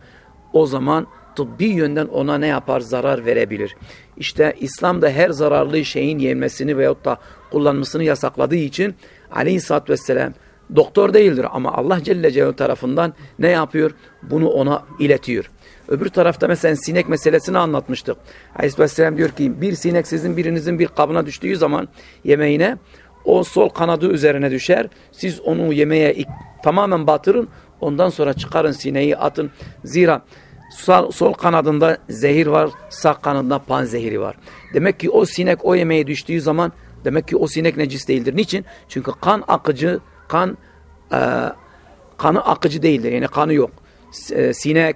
o zaman tıbbi yönden ona ne yapar? Zarar verebilir. İşte İslam da her zararlı şeyin yenmesini veyahut da kullanmasını yasakladığı için aleyhissalatü vesselam doktor değildir ama Allah Celle Celaluhu tarafından ne yapıyor? Bunu ona iletiyor. Öbür tarafta mesela sinek meselesini anlatmıştık. Aleyhisselam diyor ki bir sinek sizin birinizin bir kabına düştüğü zaman yemeğine o sol kanadı üzerine düşer. Siz onu yemeğe tamamen batırın. Ondan sonra çıkarın sineği atın. Zira Sol, sol kanadında zehir var, sağ kanadında pan zehiri var. Demek ki o sinek o yemeğe düştüğü zaman demek ki o sinek necis değildir. Niçin? Çünkü kan akıcı, kan e, kanı akıcı değildir. Yani kanı yok. E, sinek,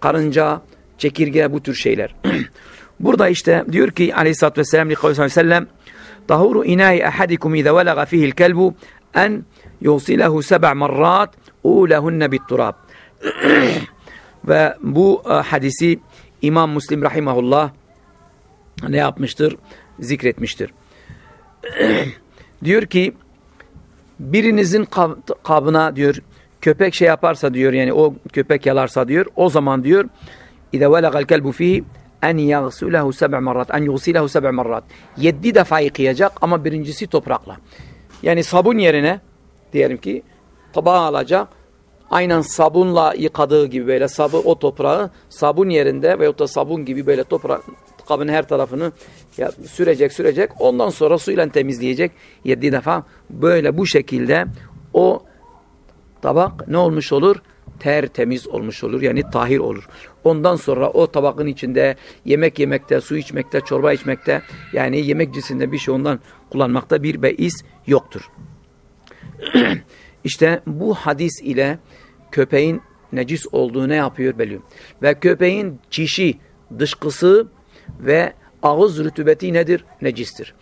karınca, çekirge bu tür şeyler. Burada işte diyor ki aleyhissalatü vesselam sallallahu aleyhi ve sellem tahuru inayi ahadikum ize velaga fihil kelbu en yusilehu seba' marrat ulehunne bit turab. Ve bu e, hadisi İmam Müslim rahimahullah ne yapmıştır? Zikretmiştir. diyor ki birinizin kab kabına diyor köpek şey yaparsa diyor yani o köpek yalarsa diyor o zaman diyor İze velagal kelbu fihi en yagsulehu seb'a marrat en yusilehu seb'a marrat. Yedi defa yıkayacak ama birincisi toprakla. Yani sabun yerine diyelim ki tabağı alacak aynen sabunla yıkadığı gibi böyle sabı o toprağı sabun yerinde veyahut da sabun gibi böyle toprak kabın her tarafını ya, sürecek sürecek. Ondan sonra suyla temizleyecek. Yedi defa böyle bu şekilde o tabak ne olmuş olur? Tertemiz olmuş olur yani tahir olur. Ondan sonra o tabakın içinde yemek yemekte, su içmekte, çorba içmekte yani yemek cinsinde bir şey ondan kullanmakta bir beis yoktur. İşte bu hadis ile köpeğin necis olduğu ne yapıyor belli. Ve köpeğin çişi, dışkısı ve ağız rütubeti nedir? Necistir.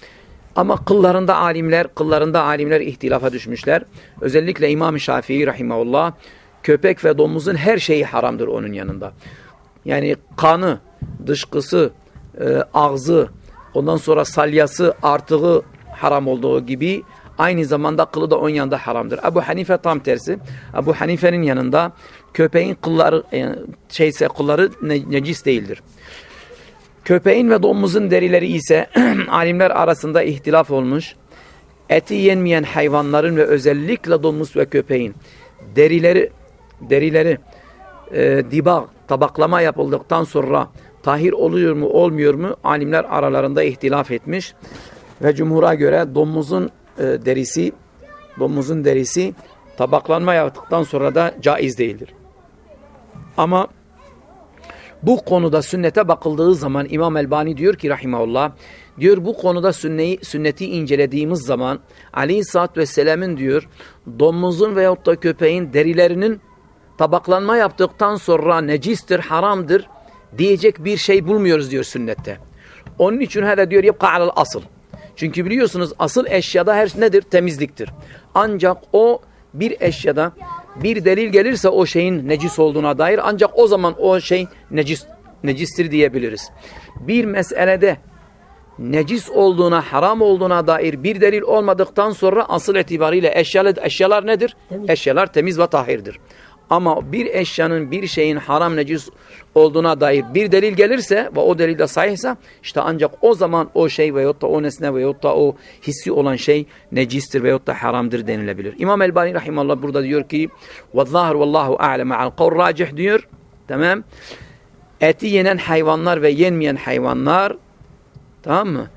Ama kıllarında alimler, kıllarında alimler ihtilafa düşmüşler. Özellikle İmam-ı Şafii rahimahullah köpek ve domuzun her şeyi haramdır onun yanında. Yani kanı, dışkısı, e, ağzı, ondan sonra salyası, artığı haram olduğu gibi Aynı zamanda kılı da onun yanında haramdır. Ebu Hanife tam tersi. Ebu Hanife'nin yanında köpeğin kılları e, şeyse kılları ne, necis değildir. Köpeğin ve domuzun derileri ise alimler arasında ihtilaf olmuş. Eti yenmeyen hayvanların ve özellikle domuz ve köpeğin derileri derileri e, dibağ tabaklama yapıldıktan sonra tahir oluyor mu olmuyor mu alimler aralarında ihtilaf etmiş ve cumhura göre domuzun e, derisi, domuzun derisi tabaklanma yaptıktan sonra da caiz değildir. Ama bu konuda sünnete bakıldığı zaman İmam Elbani diyor ki rahimahullah, diyor bu konuda sünneyi, sünneti incelediğimiz zaman aleyhissalatü vesselamın diyor domuzun veyahut da köpeğin derilerinin tabaklanma yaptıktan sonra necistir, haramdır diyecek bir şey bulmuyoruz diyor sünnette. Onun için hada diyor yapka alel asıl. Çünkü biliyorsunuz asıl eşyada her nedir? Temizliktir. Ancak o bir eşyada bir delil gelirse o şeyin necis olduğuna dair ancak o zaman o şey necis necistir diyebiliriz. Bir meselede necis olduğuna, haram olduğuna dair bir delil olmadıktan sonra asıl itibariyle eşyalar, eşyalar nedir? Temiz. Eşyalar temiz ve tahirdir. Ama bir eşyanın, bir şeyin haram necis olduğuna dair bir delil gelirse ve o delil de sahihse işte ancak o zaman o şey veyahut da o nesne veyahut da o hissi olan şey necistir veyahut da haramdır denilebilir. İmam Elbani Rahimallah burada diyor ki وَالظَّاهِرُ وَاللّٰهُ أَعْلَمَ عَلْ قَوْرْ racih diyor. Tamam. Eti yenen hayvanlar ve yenmeyen hayvanlar tamam mı?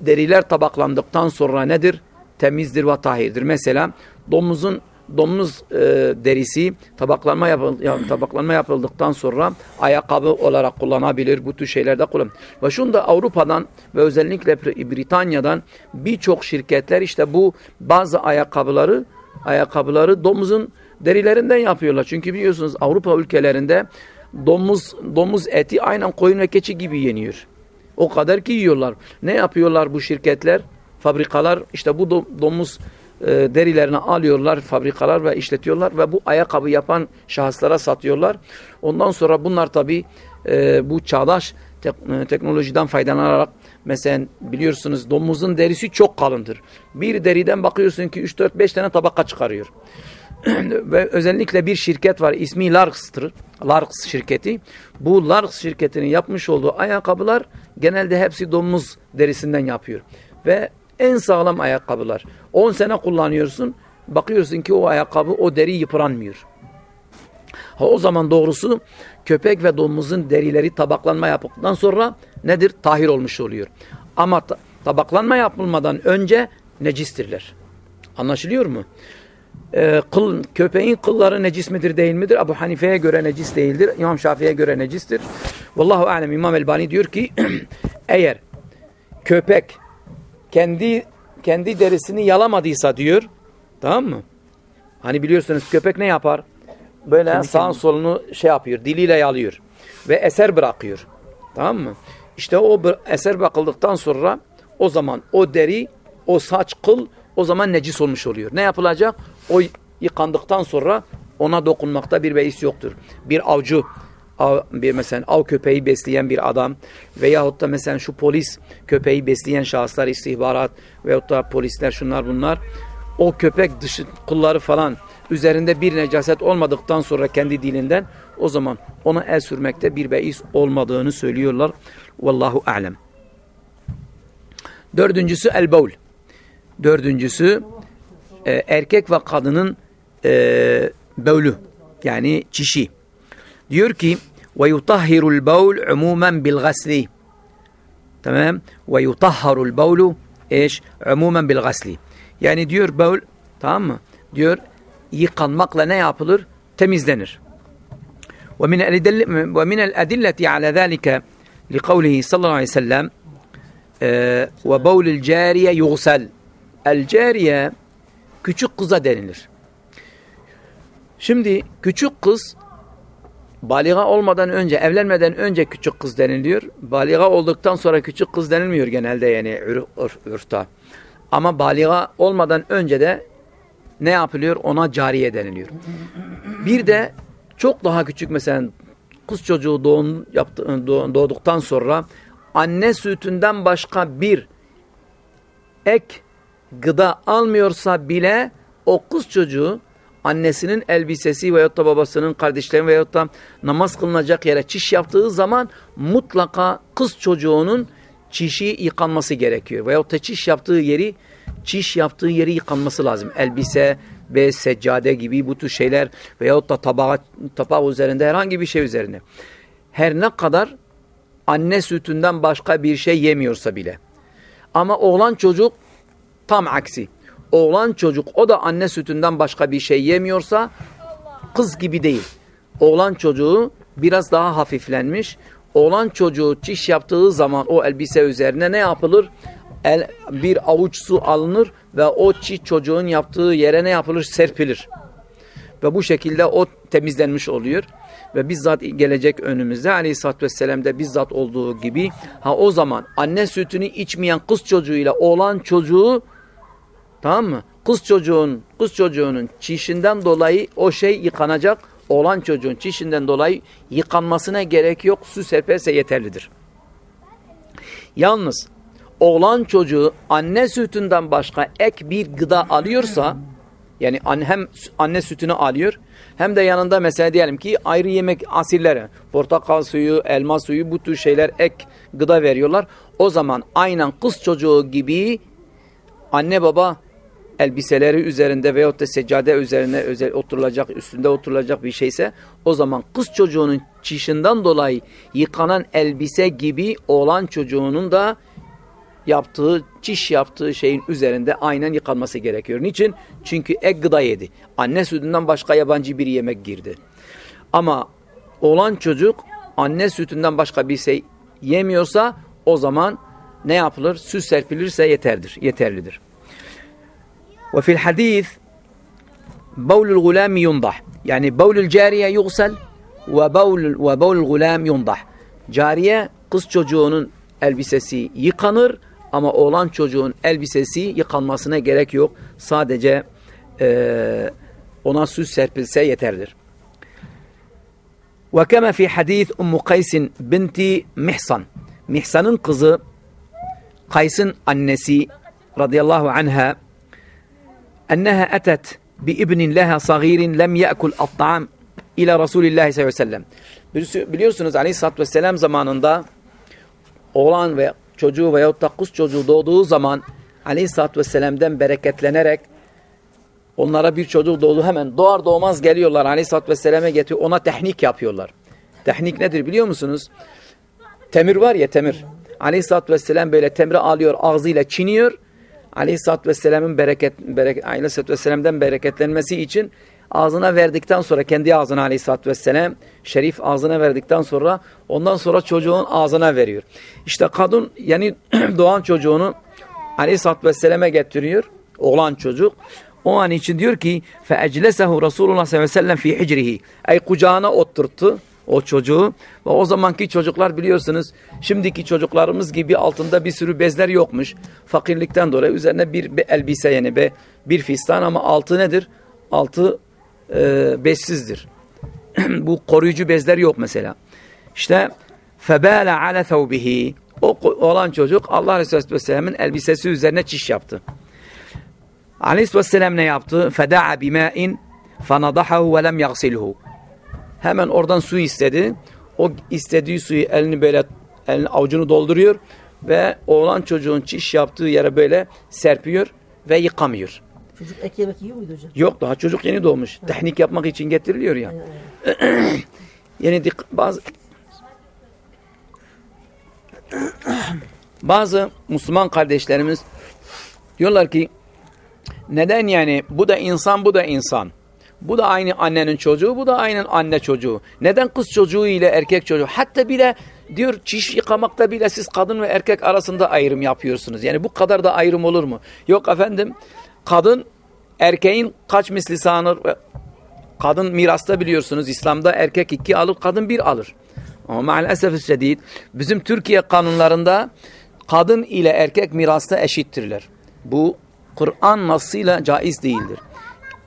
Deriler tabaklandıktan sonra nedir? Temizdir ve tahirdir. Mesela domuzun domuz e, derisi tabaklanma, yapıl, ya, tabaklanma yapıldıktan sonra ayakkabı olarak kullanabilir. Bu tür şeylerde kullan. Ve şunu da Avrupa'dan ve özellikle Britanya'dan birçok şirketler işte bu bazı ayakkabıları ayakkabıları domuzun derilerinden yapıyorlar. Çünkü biliyorsunuz Avrupa ülkelerinde domuz domuz eti aynen koyun ve keçi gibi yeniyor. O kadar ki yiyorlar. Ne yapıyorlar bu şirketler? Fabrikalar işte bu domuz e, derilerini alıyorlar fabrikalar ve işletiyorlar ve bu ayakkabı yapan şahıslara satıyorlar. Ondan sonra bunlar tabi e, bu çağdaş e, teknolojiden faydalanarak mesela biliyorsunuz domuzun derisi çok kalındır. Bir deriden bakıyorsun ki 3-4-5 tane tabaka çıkarıyor. ve özellikle bir şirket var ismi Larks'tır. Larks şirketi. Bu Larks şirketinin yapmış olduğu ayakkabılar genelde hepsi domuz derisinden yapıyor. Ve en sağlam ayakkabılar. 10 sene kullanıyorsun. Bakıyorsun ki o ayakkabı o deri yıpranmıyor. Ha, o zaman doğrusu köpek ve domuzun derileri tabaklanma yaptıktan sonra nedir? Tahir olmuş oluyor. Ama ta tabaklanma yapılmadan önce necistirler. Anlaşılıyor mu? e, kıl, köpeğin kılları necis midir değil midir? Abu Hanife'ye göre necis değildir. İmam Şafii'ye göre necistir. Vallahu alem İmam Elbani diyor ki eğer köpek kendi kendi derisini yalamadıysa diyor tamam mı? Hani biliyorsunuz köpek ne yapar? Böyle kendi sağ solunu şey yapıyor, diliyle yalıyor ve eser bırakıyor. Tamam mı? İşte o eser bırakıldıktan sonra o zaman o deri, o saç, kıl o zaman necis olmuş oluyor. Ne yapılacak? O yıkandıktan sonra ona dokunmakta bir beis yoktur. Bir avcı, bir mesela av köpeği besleyen bir adam veyahut da mesela şu polis köpeği besleyen şahıslar, istihbarat veyahut da polisler şunlar bunlar. O köpek dışı kulları falan üzerinde bir necaset olmadıktan sonra kendi dilinden o zaman ona el sürmekte bir beis olmadığını söylüyorlar. Vallahu alem. Dördüncüsü el baul. Dördüncüsü e, erkek ve kadının e, bevlü yani çişi. Diyor ki ve yutahhirul baul umumen bil gasli. Tamam? Ve yutahharul baulu eş umumen bil gasli. Yani diyor baul tamam mı? Diyor yıkanmakla ne yapılır? Temizlenir. Ve min el adilleti ala zalika li kavlihi sallallahu aleyhi ve sellem ve bavlil cariye yugsel. El cariye küçük kıza denilir. Şimdi küçük kız baliga olmadan önce, evlenmeden önce küçük kız deniliyor. Baliga olduktan sonra küçük kız denilmiyor genelde yani ürfta. Ama baliga olmadan önce de ne yapılıyor? Ona cariye deniliyor. Bir de çok daha küçük mesela kız çocuğu doğun, yaptı, doğduktan sonra anne sütünden başka bir ek gıda almıyorsa bile o kız çocuğu annesinin elbisesi veyahut da babasının kardeşlerinin veyahut da namaz kılınacak yere çiş yaptığı zaman mutlaka kız çocuğunun çişi yıkanması gerekiyor. Veyahut da çiş yaptığı yeri çiş yaptığı yeri yıkanması lazım. Elbise ve seccade gibi bu tür şeyler veyahut da tabağı, tabağı üzerinde herhangi bir şey üzerine. Her ne kadar anne sütünden başka bir şey yemiyorsa bile. Ama oğlan çocuk Tam aksi. Oğlan çocuk o da anne sütünden başka bir şey yemiyorsa kız gibi değil. Oğlan çocuğu biraz daha hafiflenmiş. Oğlan çocuğu çiş yaptığı zaman o elbise üzerine ne yapılır? El, bir avuç su alınır ve o çiş çocuğun yaptığı yere ne yapılır? Serpilir. Ve bu şekilde o temizlenmiş oluyor. Ve bizzat gelecek önümüzde aleyhissalatü vesselam'da bizzat olduğu gibi ha o zaman anne sütünü içmeyen kız çocuğuyla oğlan çocuğu Tamam mı? Kız çocuğun, kız çocuğunun çişinden dolayı o şey yıkanacak. Olan çocuğun çişinden dolayı yıkanmasına gerek yok. Su serperse yeterlidir. Yalnız oğlan çocuğu anne sütünden başka ek bir gıda alıyorsa yani hem anne sütünü alıyor hem de yanında mesela diyelim ki ayrı yemek asillere portakal suyu, elma suyu bu tür şeyler ek gıda veriyorlar. O zaman aynen kız çocuğu gibi anne baba elbiseleri üzerinde veyahut da seccade üzerine özel oturulacak, üstünde oturulacak bir şeyse o zaman kız çocuğunun çişinden dolayı yıkanan elbise gibi oğlan çocuğunun da yaptığı, çiş yaptığı şeyin üzerinde aynen yıkanması gerekiyor. Niçin? Çünkü ek gıda yedi. Anne sütünden başka yabancı bir yemek girdi. Ama oğlan çocuk anne sütünden başka bir şey yemiyorsa o zaman ne yapılır? Süs serpilirse yeterdir, yeterlidir. Ve fil hadis bavlul gulami yundah. Yani bavlul cariye yugsel ve bavlul, ve bavlul gulam yundah. Cariye kız çocuğunun elbisesi yıkanır ama oğlan çocuğun elbisesi yıkanmasına gerek yok. Sadece e, ona su serpilse yeterdir. Ve kema fi hadis Ummu Kays'in binti Mihsan. Mihsan'ın kızı Kays'ın annesi radıyallahu anha enneha etet bi ibnin leha sagirin lem ye'kul at-ta'am ila Resulillahi sallallahu aleyhi ve sellem. Biliyorsunuz aleyhissalatü vesselam zamanında oğlan ve çocuğu veyahut da kız çocuğu doğduğu zaman aleyhissalatü vesselam'den bereketlenerek onlara bir çocuk doğdu hemen doğar doğmaz geliyorlar aleyhissalatü vesselam'e getiriyor ona tehnik yapıyorlar. Tehnik nedir biliyor musunuz? Temir var ya temir. Aleyhissalatü vesselam böyle temri alıyor ağzıyla çiniyor Aleyhisselatü Vesselam'ın bereket, bereket, Aleyhisselatü Vesselam'dan bereketlenmesi için ağzına verdikten sonra kendi ağzına Aleyhisselatü Vesselam şerif ağzına verdikten sonra ondan sonra çocuğun ağzına veriyor. İşte kadın yani doğan çocuğunu Aleyhisselatü Vesselam'a getiriyor. Oğlan çocuk. O an için diyor ki فَاَجْلَسَهُ Resulullah sallallahu aleyhi ve sellem fi hicrihi. Ay kucağına oturttu o çocuğu. Ve o zamanki çocuklar biliyorsunuz şimdiki çocuklarımız gibi altında bir sürü bezler yokmuş. Fakirlikten dolayı üzerine bir, bir elbise yani be, bir fistan ama altı nedir? Altı e, bezsizdir. Bu koruyucu bezler yok mesela. İşte febale ala thawbihi o olan çocuk Allah Resulü Aleyhisselam'ın elbisesi üzerine çiş yaptı. Aleyhisselam ne yaptı? Feda'a bima'in fanadahahu ve lem yagsilhu. Hemen oradan su istedi. O istediği suyu elini böyle elini avucunu dolduruyor ve oğlan çocuğun çiş yaptığı yere böyle serpiyor ve yıkamıyor. Çocuk ek yemek yiyor muydu hocam? Yok daha çocuk yeni doğmuş. Evet. Teknik yapmak için getiriliyor ya. Evet. yeni bazı bazı Müslüman kardeşlerimiz diyorlar ki neden yani bu da insan bu da insan. Bu da aynı annenin çocuğu, bu da aynı anne çocuğu. Neden kız çocuğu ile erkek çocuğu? Hatta bile diyor çiş yıkamakta bile siz kadın ve erkek arasında ayrım yapıyorsunuz. Yani bu kadar da ayrım olur mu? Yok efendim kadın erkeğin kaç misli sanır? Kadın mirasta biliyorsunuz İslam'da erkek iki alır, kadın bir alır. Ama maalesef şiddet bizim Türkiye kanunlarında kadın ile erkek mirasta eşittirler. Bu Kur'an nasıyla caiz değildir.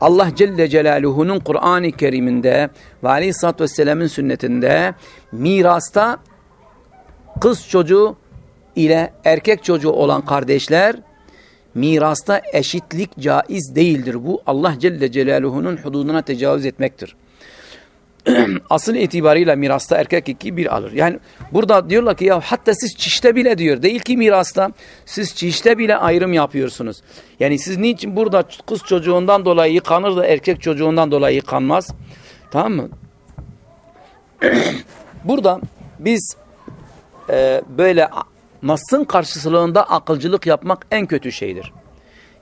Allah Celle Celaluhu'nun Kur'an-ı Kerim'inde ve Aleyhisselatü Vesselam'ın sünnetinde mirasta kız çocuğu ile erkek çocuğu olan kardeşler mirasta eşitlik caiz değildir. Bu Allah Celle Celaluhu'nun hududuna tecavüz etmektir. asıl itibarıyla mirasta erkek iki bir alır. Yani burada diyorlar ki ya hatta siz çişte bile diyor. Değil ki mirasta siz çişte bile ayrım yapıyorsunuz. Yani siz niçin burada kız çocuğundan dolayı yıkanır da erkek çocuğundan dolayı yıkanmaz? Tamam mı? burada biz e, böyle Nas'ın karşılığında akılcılık yapmak en kötü şeydir.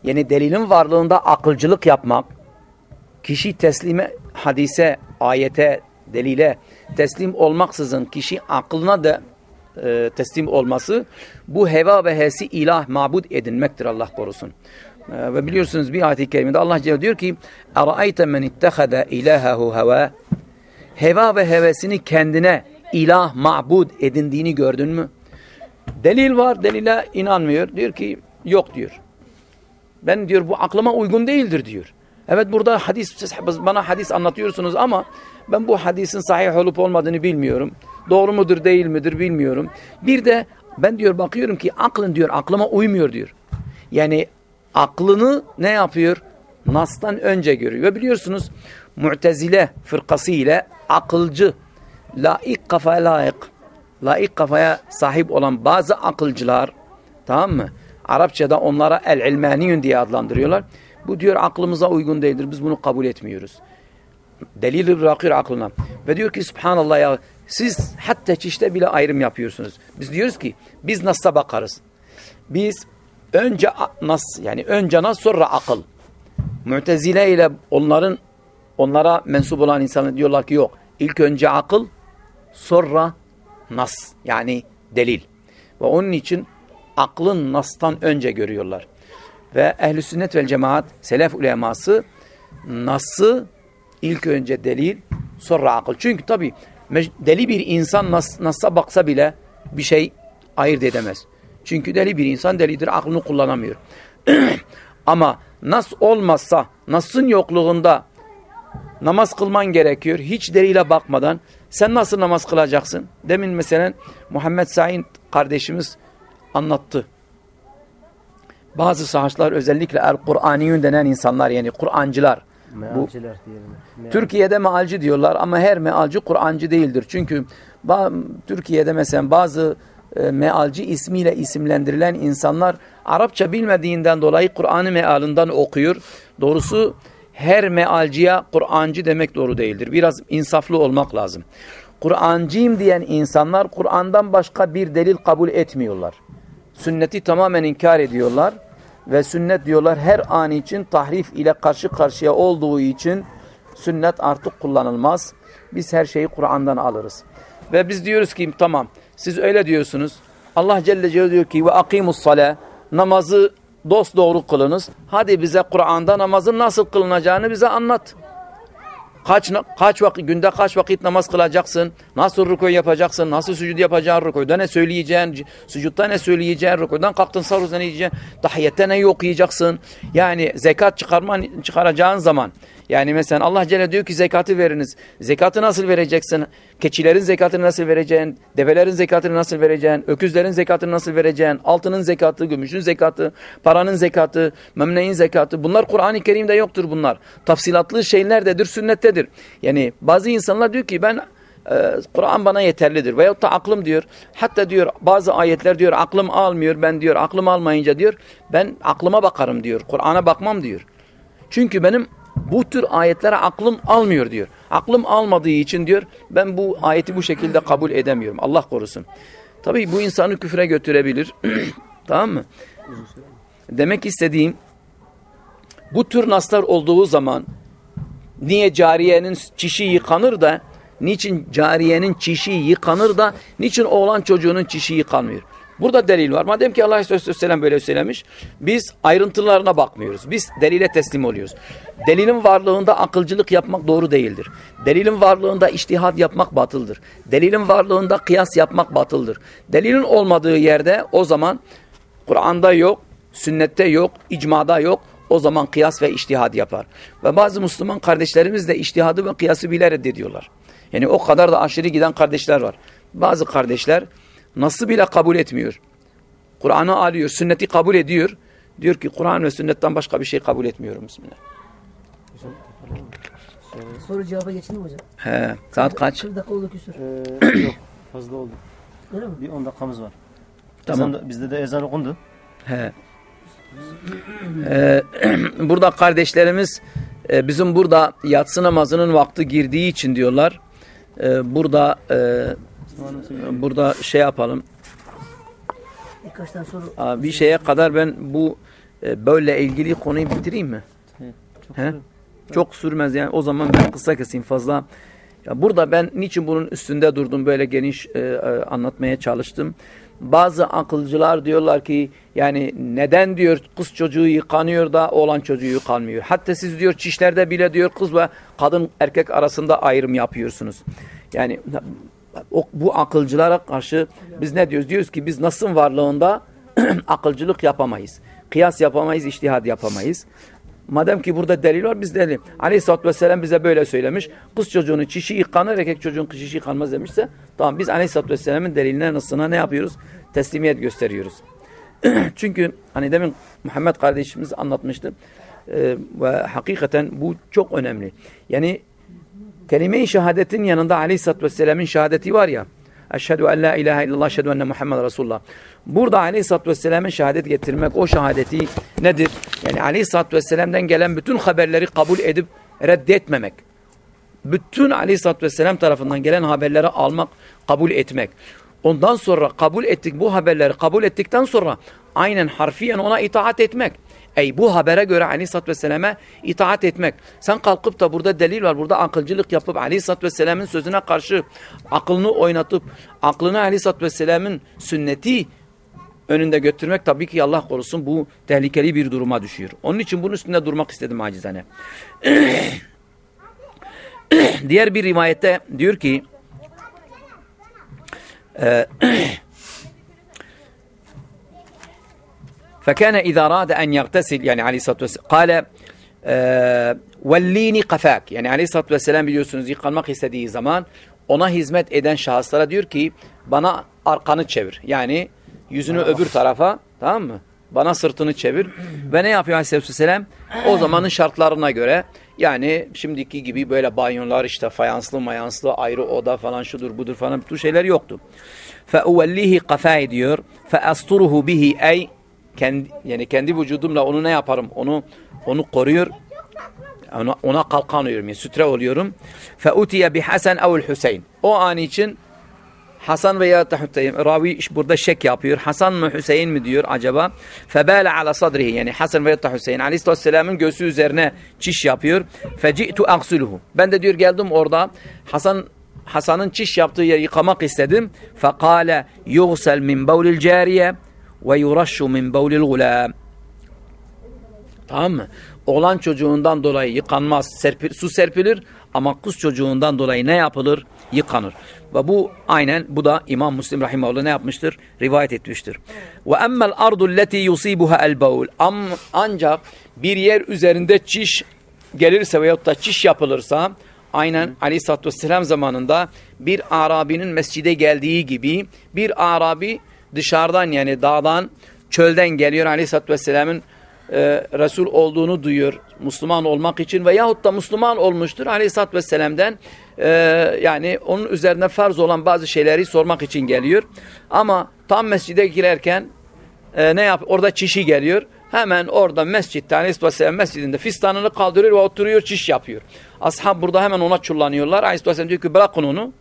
Yani delilin varlığında akılcılık yapmak, kişi teslime hadise, ayete, delile teslim olmaksızın kişi aklına da e, teslim olması bu heva ve hesi ilah mabud edinmektir Allah korusun. E, ve biliyorsunuz bir ayet-i kerimede Allah Celle diyor ki اَرَأَيْتَ مَنْ اِتَّخَذَ اِلَٰهَهُ heva Heva ve hevesini kendine ilah, mabud edindiğini gördün mü? Delil var, delile inanmıyor. Diyor ki yok diyor. Ben diyor bu aklıma uygun değildir diyor. Evet burada hadis bana hadis anlatıyorsunuz ama ben bu hadisin sahih olup olmadığını bilmiyorum. Doğru mudur değil midir bilmiyorum. Bir de ben diyor bakıyorum ki aklın diyor aklıma uymuyor diyor. Yani aklını ne yapıyor? Nas'tan önce görüyor. Ve biliyorsunuz Mu'tezile fırkası ile akılcı, laik kafaya layık, laik kafaya sahip olan bazı akılcılar tamam mı? Arapçada onlara el-ilmaniyun diye adlandırıyorlar. Bu diyor aklımıza uygun değildir. Biz bunu kabul etmiyoruz. Delil bırakıyor aklına. Ve diyor ki subhanallah ya siz hatta çişte bile ayrım yapıyorsunuz. Biz diyoruz ki biz nasla bakarız. Biz önce nas yani önce nas sonra akıl. Mu'tezile ile onların onlara mensup olan insanlar diyorlar ki yok. İlk önce akıl sonra nas yani delil. Ve onun için aklın nastan önce görüyorlar. Ve ehli sünnet vel cemaat, selef uleması nası ilk önce delil, sonra akıl. Çünkü tabi deli bir insan nas, nasa baksa bile bir şey ayırt edemez. Çünkü deli bir insan delidir, aklını kullanamıyor. Ama nas olmazsa, nasın yokluğunda namaz kılman gerekiyor. Hiç delile bakmadan sen nasıl namaz kılacaksın? Demin mesela Muhammed Said kardeşimiz anlattı bazı sahaçlar özellikle el-Kur'aniyun denen insanlar yani Kur'ancılar. Meal. Türkiye'de mealci diyorlar ama her mealci Kur'ancı değildir. Çünkü Türkiye'de mesela bazı e, mealci ismiyle isimlendirilen insanlar Arapça bilmediğinden dolayı Kur'an'ı mealından okuyor. Doğrusu her mealciye Kur'ancı demek doğru değildir. Biraz insaflı olmak lazım. Kur'ancıyım diyen insanlar Kur'an'dan başka bir delil kabul etmiyorlar sünneti tamamen inkar ediyorlar ve sünnet diyorlar her an için tahrif ile karşı karşıya olduğu için sünnet artık kullanılmaz. Biz her şeyi Kur'an'dan alırız. Ve biz diyoruz ki tamam siz öyle diyorsunuz. Allah Celle Celaluhu diyor ki ve akimus sale namazı dost doğru kılınız. Hadi bize Kur'an'da namazın nasıl kılınacağını bize anlat. Kaç, kaç vakit, günde kaç vakit namaz kılacaksın? Nasıl rükû yapacaksın? Nasıl sücud yapacaksın? Rükûda ne söyleyeceksin? Sücutta ne söyleyeceksin? Rükûdan kalktın saruzda ne diyeceksin? Tahiyyette ne okuyacaksın? Yani zekat çıkarman, çıkaracağın zaman yani mesela Allah Celle diyor ki zekatı veriniz. Zekatı nasıl vereceksin? Keçilerin zekatını nasıl vereceksin? Develerin zekatını nasıl vereceksin? Öküzlerin zekatını nasıl vereceksin? Altının zekatı, gümüşün zekatı, paranın zekatı, memneğin zekatı. Bunlar Kur'an-ı Kerim'de yoktur bunlar. Tafsilatlı şeylerdedir, sünnettedir. Yani bazı insanlar diyor ki ben e, Kur'an bana yeterlidir. Veyahut da aklım diyor. Hatta diyor bazı ayetler diyor aklım almıyor. Ben diyor aklım almayınca diyor ben aklıma bakarım diyor. Kur'an'a bakmam diyor. Çünkü benim bu tür ayetlere aklım almıyor diyor. Aklım almadığı için diyor ben bu ayeti bu şekilde kabul edemiyorum. Allah korusun. Tabii bu insanı küfre götürebilir. tamam mı? Demek istediğim bu tür naslar olduğu zaman niye cariyenin çişi yıkanır da niçin cariyenin çişi yıkanır da niçin oğlan çocuğunun çişi yıkanmıyor? Burada delil var. Madem ki Allah Aleyhisselam böyle söylemiş, biz ayrıntılarına bakmıyoruz. Biz delile teslim oluyoruz. Delilin varlığında akılcılık yapmak doğru değildir. Delilin varlığında iştihad yapmak batıldır. Delilin varlığında kıyas yapmak batıldır. Delilin olmadığı yerde o zaman Kur'an'da yok, sünnette yok, icmada yok. O zaman kıyas ve iştihad yapar. Ve bazı Müslüman kardeşlerimiz de iştihadı ve kıyası bile reddediyorlar. Yani o kadar da aşırı giden kardeşler var. Bazı kardeşler Nasıl bile kabul etmiyor. Kur'an'ı alıyor, sünneti kabul ediyor. Diyor ki Kur'an ve sünnetten başka bir şey kabul etmiyorum. Bismillah. Soru cevaba geçelim hocam. He, saat kaç? 40 dakika oldu küsür. Ee, yok fazla oldu. Öyle mi? Bir 10 dakikamız var. Tamam. Ezan bizde de ezan okundu. He. Ee, burada kardeşlerimiz e, bizim burada yatsı namazının vakti girdiği için diyorlar. e, burada e, burada şey yapalım. Birkaç tane soru. Aa, Bir şeye kadar ben bu e, böyle ilgili konuyu bitireyim mi? Çok He? Çok sürmez yani. O zaman ben kısa keseyim fazla. Ya burada ben niçin bunun üstünde durdum böyle geniş e, e, anlatmaya çalıştım. Bazı akılcılar diyorlar ki yani neden diyor kız çocuğu yıkanıyor da oğlan çocuğu yıkanmıyor. Hatta siz diyor çişlerde bile diyor kız ve kadın erkek arasında ayrım yapıyorsunuz. Yani bu akılcılara karşı biz ne diyoruz? Diyoruz ki biz nasıl varlığında akılcılık yapamayız. Kıyas yapamayız, iştihad yapamayız. Madem ki burada delil var biz delil. Aleyhisselatü Vesselam bize böyle söylemiş. Kız çocuğunun çişi yıkanır, erkek çocuğun çişi yıkanmaz demişse tamam biz Aleyhisselatü Vesselam'ın deliline nasılına ne yapıyoruz? Teslimiyet gösteriyoruz. Çünkü hani demin Muhammed kardeşimiz anlatmıştı. Ee, ve hakikaten bu çok önemli. Yani kelime-i şehadetin yanında Aleyhisselatü Vesselam'ın şehadeti var ya. Eşhedü en la ilahe illallah, eşhedü enne Muhammed Resulullah. Burada Aleyhisselatü Vesselam'ın şehadet getirmek, o şehadeti nedir? Yani Aleyhisselatü Vesselam'dan gelen bütün haberleri kabul edip reddetmemek. Bütün Aleyhisselatü Vesselam tarafından gelen haberleri almak, kabul etmek. Ondan sonra kabul ettik bu haberleri kabul ettikten sonra aynen harfiyen ona itaat etmek. Ey bu habere göre Aleyhisselatü Vesselam'a itaat etmek. Sen kalkıp da burada delil var. Burada akılcılık yapıp Aleyhisselatü Vesselam'ın sözüne karşı aklını oynatıp aklını Aleyhisselatü Vesselam'ın sünneti önünde götürmek tabii ki Allah korusun bu tehlikeli bir duruma düşüyor. Onun için bunun üstünde durmak istedim acizane. Diğer bir rivayette diyor ki فكان إذا أراد أن يغتسل يعني عليه الصلاة والسلام قال وَلِّينِ قَفَاكِ Yani aleyhissalatü vesselam biliyorsunuz yıkanmak istediği zaman ona hizmet eden şahıslara diyor ki bana arkanı çevir. Yani yüzünü öbür tarafa tamam mı? Bana sırtını çevir. Ve ne yapıyor aleyhissalatü vesselam? O zamanın şartlarına göre yani şimdiki gibi böyle banyonlar işte fayanslı mayanslı ayrı oda falan şudur budur falan bu şeyler yoktu. فَاُوَلِّهِ قَفَاءِ diyor. فَاَسْتُرُهُ bihi ey kendi yani kendi vücudumla onu ne yaparım? Onu onu koruyor. Ona, ona kalkan oluyorum. Yani sütre oluyorum. Fe utiye bi Hasan ev'l Hüseyin. O an için Hasan veya da Hüseyin. Ravi burada şek yapıyor. Hasan mı Hüseyin mi diyor acaba? Febale ala sadrihi. Yani Hasan veya da Hüseyin. Aleyhisselam'ın göğsü üzerine çiş yapıyor. Feci'tu agsuluhu. Ben de diyor geldim orada. Hasan Hasan'ın çiş yaptığı yeri yıkamak istedim. Fekale yugsel min bavlil cariye ve yurashu min bavlil gulam. Tamam mı? Oğlan çocuğundan dolayı yıkanmaz, serpi- su serpilir ama kız çocuğundan dolayı ne yapılır? Yıkanır. Ve bu aynen bu da İmam Müslim rahimahullah ne yapmıştır? Rivayet etmiştir. Ve emmel ardu leti yusibuha el baul. Ancak bir yer üzerinde çiş gelirse veyahut da çiş yapılırsa aynen aleyhissalatü vesselam zamanında bir Arabi'nin mescide geldiği gibi bir Arabi dışarıdan yani dağdan çölden geliyor aleyhissalatü vesselamın e, Resul olduğunu duyuyor Müslüman olmak için veyahut da Müslüman olmuştur Aleyhisselatü Vesselam'dan e, yani onun üzerine farz olan bazı şeyleri sormak için geliyor. Ama tam mescide girerken e, ne yap? Orada çişi geliyor. Hemen orada mescitte Aleyhisselatü Vesselam mescidinde fistanını kaldırıyor ve oturuyor çiş yapıyor. Ashab burada hemen ona çullanıyorlar. Aleyhisselatü Vesselam diyor ki bırakın onu.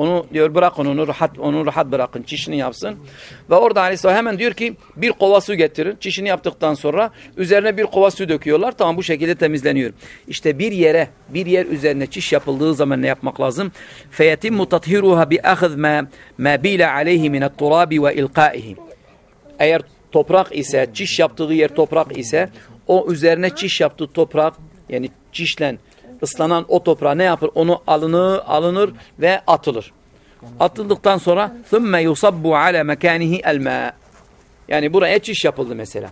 Onu diyor bırakın onu rahat onu rahat bırakın çişini yapsın. Ve orada Aleyhisselam hemen diyor ki bir kova su getirin. Çişini yaptıktan sonra üzerine bir kova su döküyorlar. Tamam bu şekilde temizleniyor. İşte bir yere bir yer üzerine çiş yapıldığı zaman ne yapmak lazım? Feyetimmu tathiruha bi ahz ma ma bila aleyhi min et-turabi ve ilqaihi. Eğer toprak ise, çiş yaptığı yer toprak ise o üzerine çiş yaptığı toprak yani çişlen ıslanan o toprağı ne yapar? Onu alınır, alınır ve atılır. Atıldıktan sonra ثُمَّ يُصَبُّ عَلَى مَكَانِهِ الْمَاء Yani buraya çiş yapıldı mesela.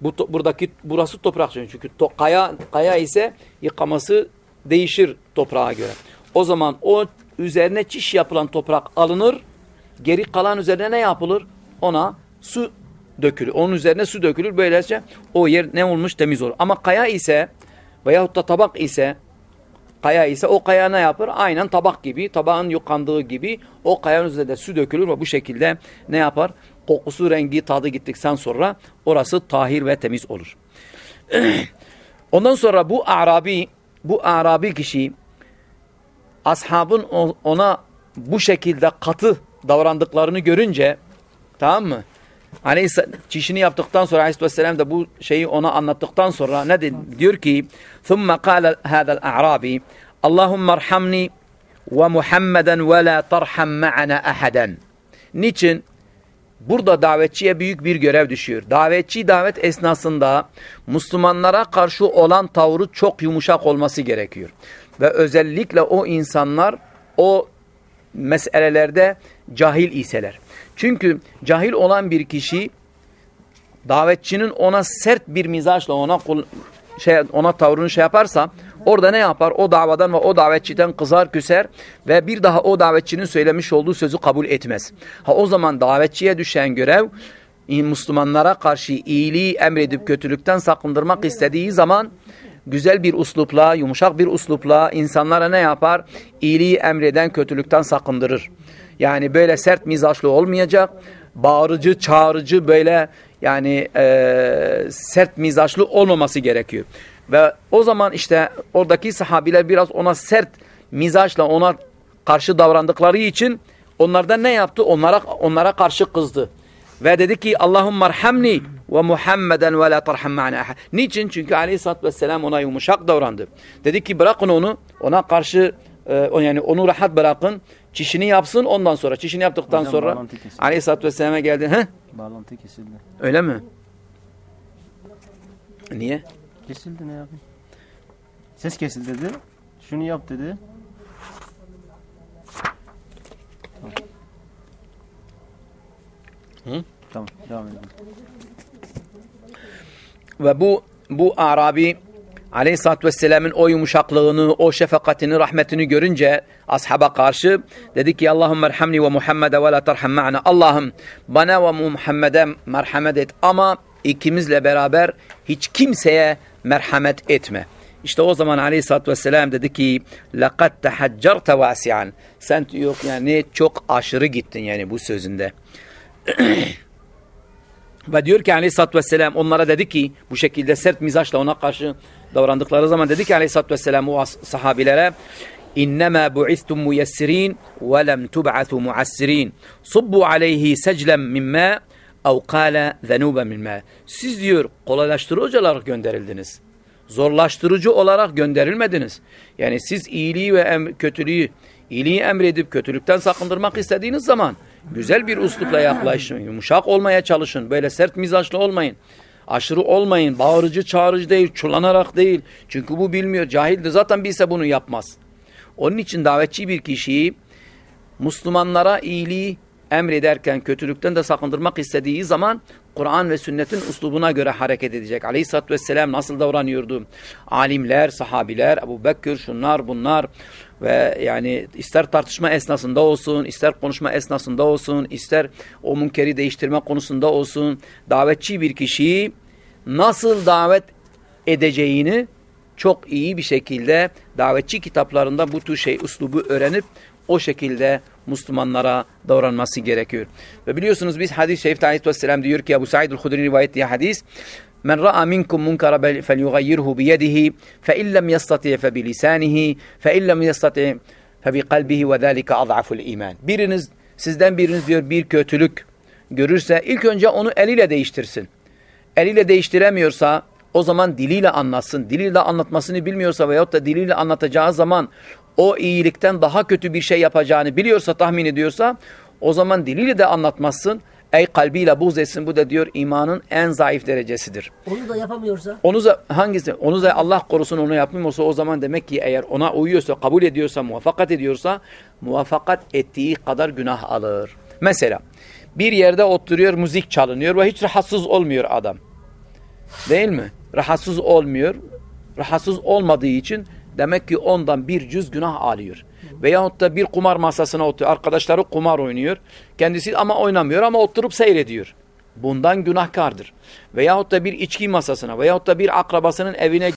Bu to- buradaki burası toprak çünkü to, kaya kaya ise yıkaması değişir toprağa göre. O zaman o üzerine çiş yapılan toprak alınır. Geri kalan üzerine ne yapılır? Ona su dökülür. Onun üzerine su dökülür. Böylece o yer ne olmuş? Temiz olur. Ama kaya ise veyahut da tabak ise kaya ise o kaya ne yapar? Aynen tabak gibi, tabağın yıkandığı gibi o kayanın üzerine de su dökülür ve bu şekilde ne yapar? Kokusu, rengi, tadı gittikten sonra orası tahir ve temiz olur. Ondan sonra bu Arabi, bu Arabi kişi ashabın ona bu şekilde katı davrandıklarını görünce tamam mı? Aleyhisselam çişini yaptıktan sonra Aleyhisselam da bu şeyi ona anlattıktan sonra ne dedi? Diyor ki: "Thumma qala hada'l a'rabi: Allahumma erhamni ve Muhammeden ve la tarham ma'ana ahaden." Niçin? Burada davetçiye büyük bir görev düşüyor. Davetçi davet esnasında Müslümanlara karşı olan tavrı çok yumuşak olması gerekiyor. Ve özellikle o insanlar o meselelerde cahil iseler. Çünkü cahil olan bir kişi davetçinin ona sert bir mizaçla ona kul- şey ona tavrını şey yaparsa orada ne yapar? O davadan ve o davetçiden kızar küser ve bir daha o davetçinin söylemiş olduğu sözü kabul etmez. Ha o zaman davetçiye düşen görev Müslümanlara karşı iyiliği emredip kötülükten sakındırmak istediği zaman güzel bir uslupla, yumuşak bir uslupla insanlara ne yapar? İyiliği emreden kötülükten sakındırır. Yani böyle sert mizaçlı olmayacak. Bağırıcı, çağırıcı böyle yani e, sert mizaçlı olmaması gerekiyor. Ve o zaman işte oradaki sahabiler biraz ona sert mizaçla ona karşı davrandıkları için onlardan ne yaptı? Onlara onlara karşı kızdı. Ve dedi ki Allahümme erhamni ve Muhammeden ve la tarham ma'na. Niçin? Çünkü aleyhissalatü vesselam ona yumuşak davrandı. Dedi ki bırakın onu, ona karşı e, yani onu rahat bırakın. Çişini yapsın ondan sonra. Çişini yaptıktan Hocam, sonra aleyhissalatü vesselam'a geldi. Heh, Bağlantı kesildi. öyle mi? Niye? Kesildi ne yapayım? Ses kesildi dedi. Şunu yap dedi. Hı? Tamam devam edelim. Ve bu bu Arabi Aleyhisselatü Vesselam'ın o yumuşaklığını, o şefakatini, rahmetini görünce ashaba karşı dedi ki Allahümme erhamni ve Muhammed'e ve la terham ma'na. Allah'ım bana ve Muhammed'e merhamet et ama ikimizle beraber hiç kimseye merhamet etme. İşte o zaman Aleyhisselatü Vesselam dedi ki لَقَدْ تَحَجَّرْتَ وَاسِعًا Sen yok yani çok aşırı gittin yani bu sözünde. Ve diyor ki aleyhissalatü vesselam onlara dedi ki bu şekilde sert mizaçla ona karşı davrandıkları zaman dedi ki aleyhissalatü vesselam o sahabilere ve lem tub'athu muassirin. Subbu aleyhi seclen min mâ ev kâle zenûben min mâ. Siz diyor kolaylaştırıcı olarak gönderildiniz. Zorlaştırıcı olarak gönderilmediniz. Yani siz iyiliği ve em- kötülüğü, iyiliği emredip kötülükten sakındırmak istediğiniz zaman güzel bir üslupla yaklaşın, yumuşak olmaya çalışın. Böyle sert mizaçlı olmayın. Aşırı olmayın, bağırıcı çağırıcı değil, çulanarak değil. Çünkü bu bilmiyor, cahildir. Zaten bilse bunu yapmaz. Onun için davetçi bir kişiyi Müslümanlara iyiliği emrederken kötülükten de sakındırmak istediği zaman Kur'an ve sünnetin uslubuna göre hareket edecek. Aleyhisselatü Vesselam nasıl davranıyordu? Alimler, sahabiler, Ebu Bekir, şunlar bunlar ve yani ister tartışma esnasında olsun, ister konuşma esnasında olsun, ister o münkeri değiştirme konusunda olsun, davetçi bir kişiyi nasıl davet edeceğini çok iyi bir şekilde davetçi kitaplarında bu tür şey uslubu öğrenip o şekilde Müslümanlara davranması gerekiyor. Ve biliyorsunuz biz hadis-i şerifte aleyhisselam diyor ki Ebu Said el-Hudri rivayet ettiği hadis Men ra'a minkum munkara felyughayyirhu biyedihi fe in lem yastati' fe bilisanihi fe in lem yastati' fe bi kalbihi ve zalika ad'aful iman. Biriniz sizden biriniz diyor bir kötülük görürse ilk önce onu eliyle değiştirsin. Eliyle değiştiremiyorsa o zaman diliyle anlatsın. Diliyle anlatmasını bilmiyorsa veyahut da diliyle anlatacağı zaman o iyilikten daha kötü bir şey yapacağını biliyorsa, tahmin ediyorsa o zaman diliyle de anlatmazsın. Ey kalbiyle buğz etsin. Bu da diyor imanın en zayıf derecesidir. Onu da yapamıyorsa Onu da hangisi? Onu da Allah korusun onu yapmıyorsa o zaman demek ki eğer ona uyuyorsa, kabul ediyorsa, muvaffakat ediyorsa muvaffakat ettiği kadar günah alır. Mesela bir yerde oturuyor, müzik çalınıyor ve hiç rahatsız olmuyor adam. Değil mi? Rahatsız olmuyor. Rahatsız olmadığı için demek ki ondan bir cüz günah alıyor. Veyahut da bir kumar masasına oturuyor. Arkadaşları kumar oynuyor. Kendisi ama oynamıyor ama oturup seyrediyor. Bundan günahkardır. Veyahut da bir içki masasına veyahut da bir akrabasının evine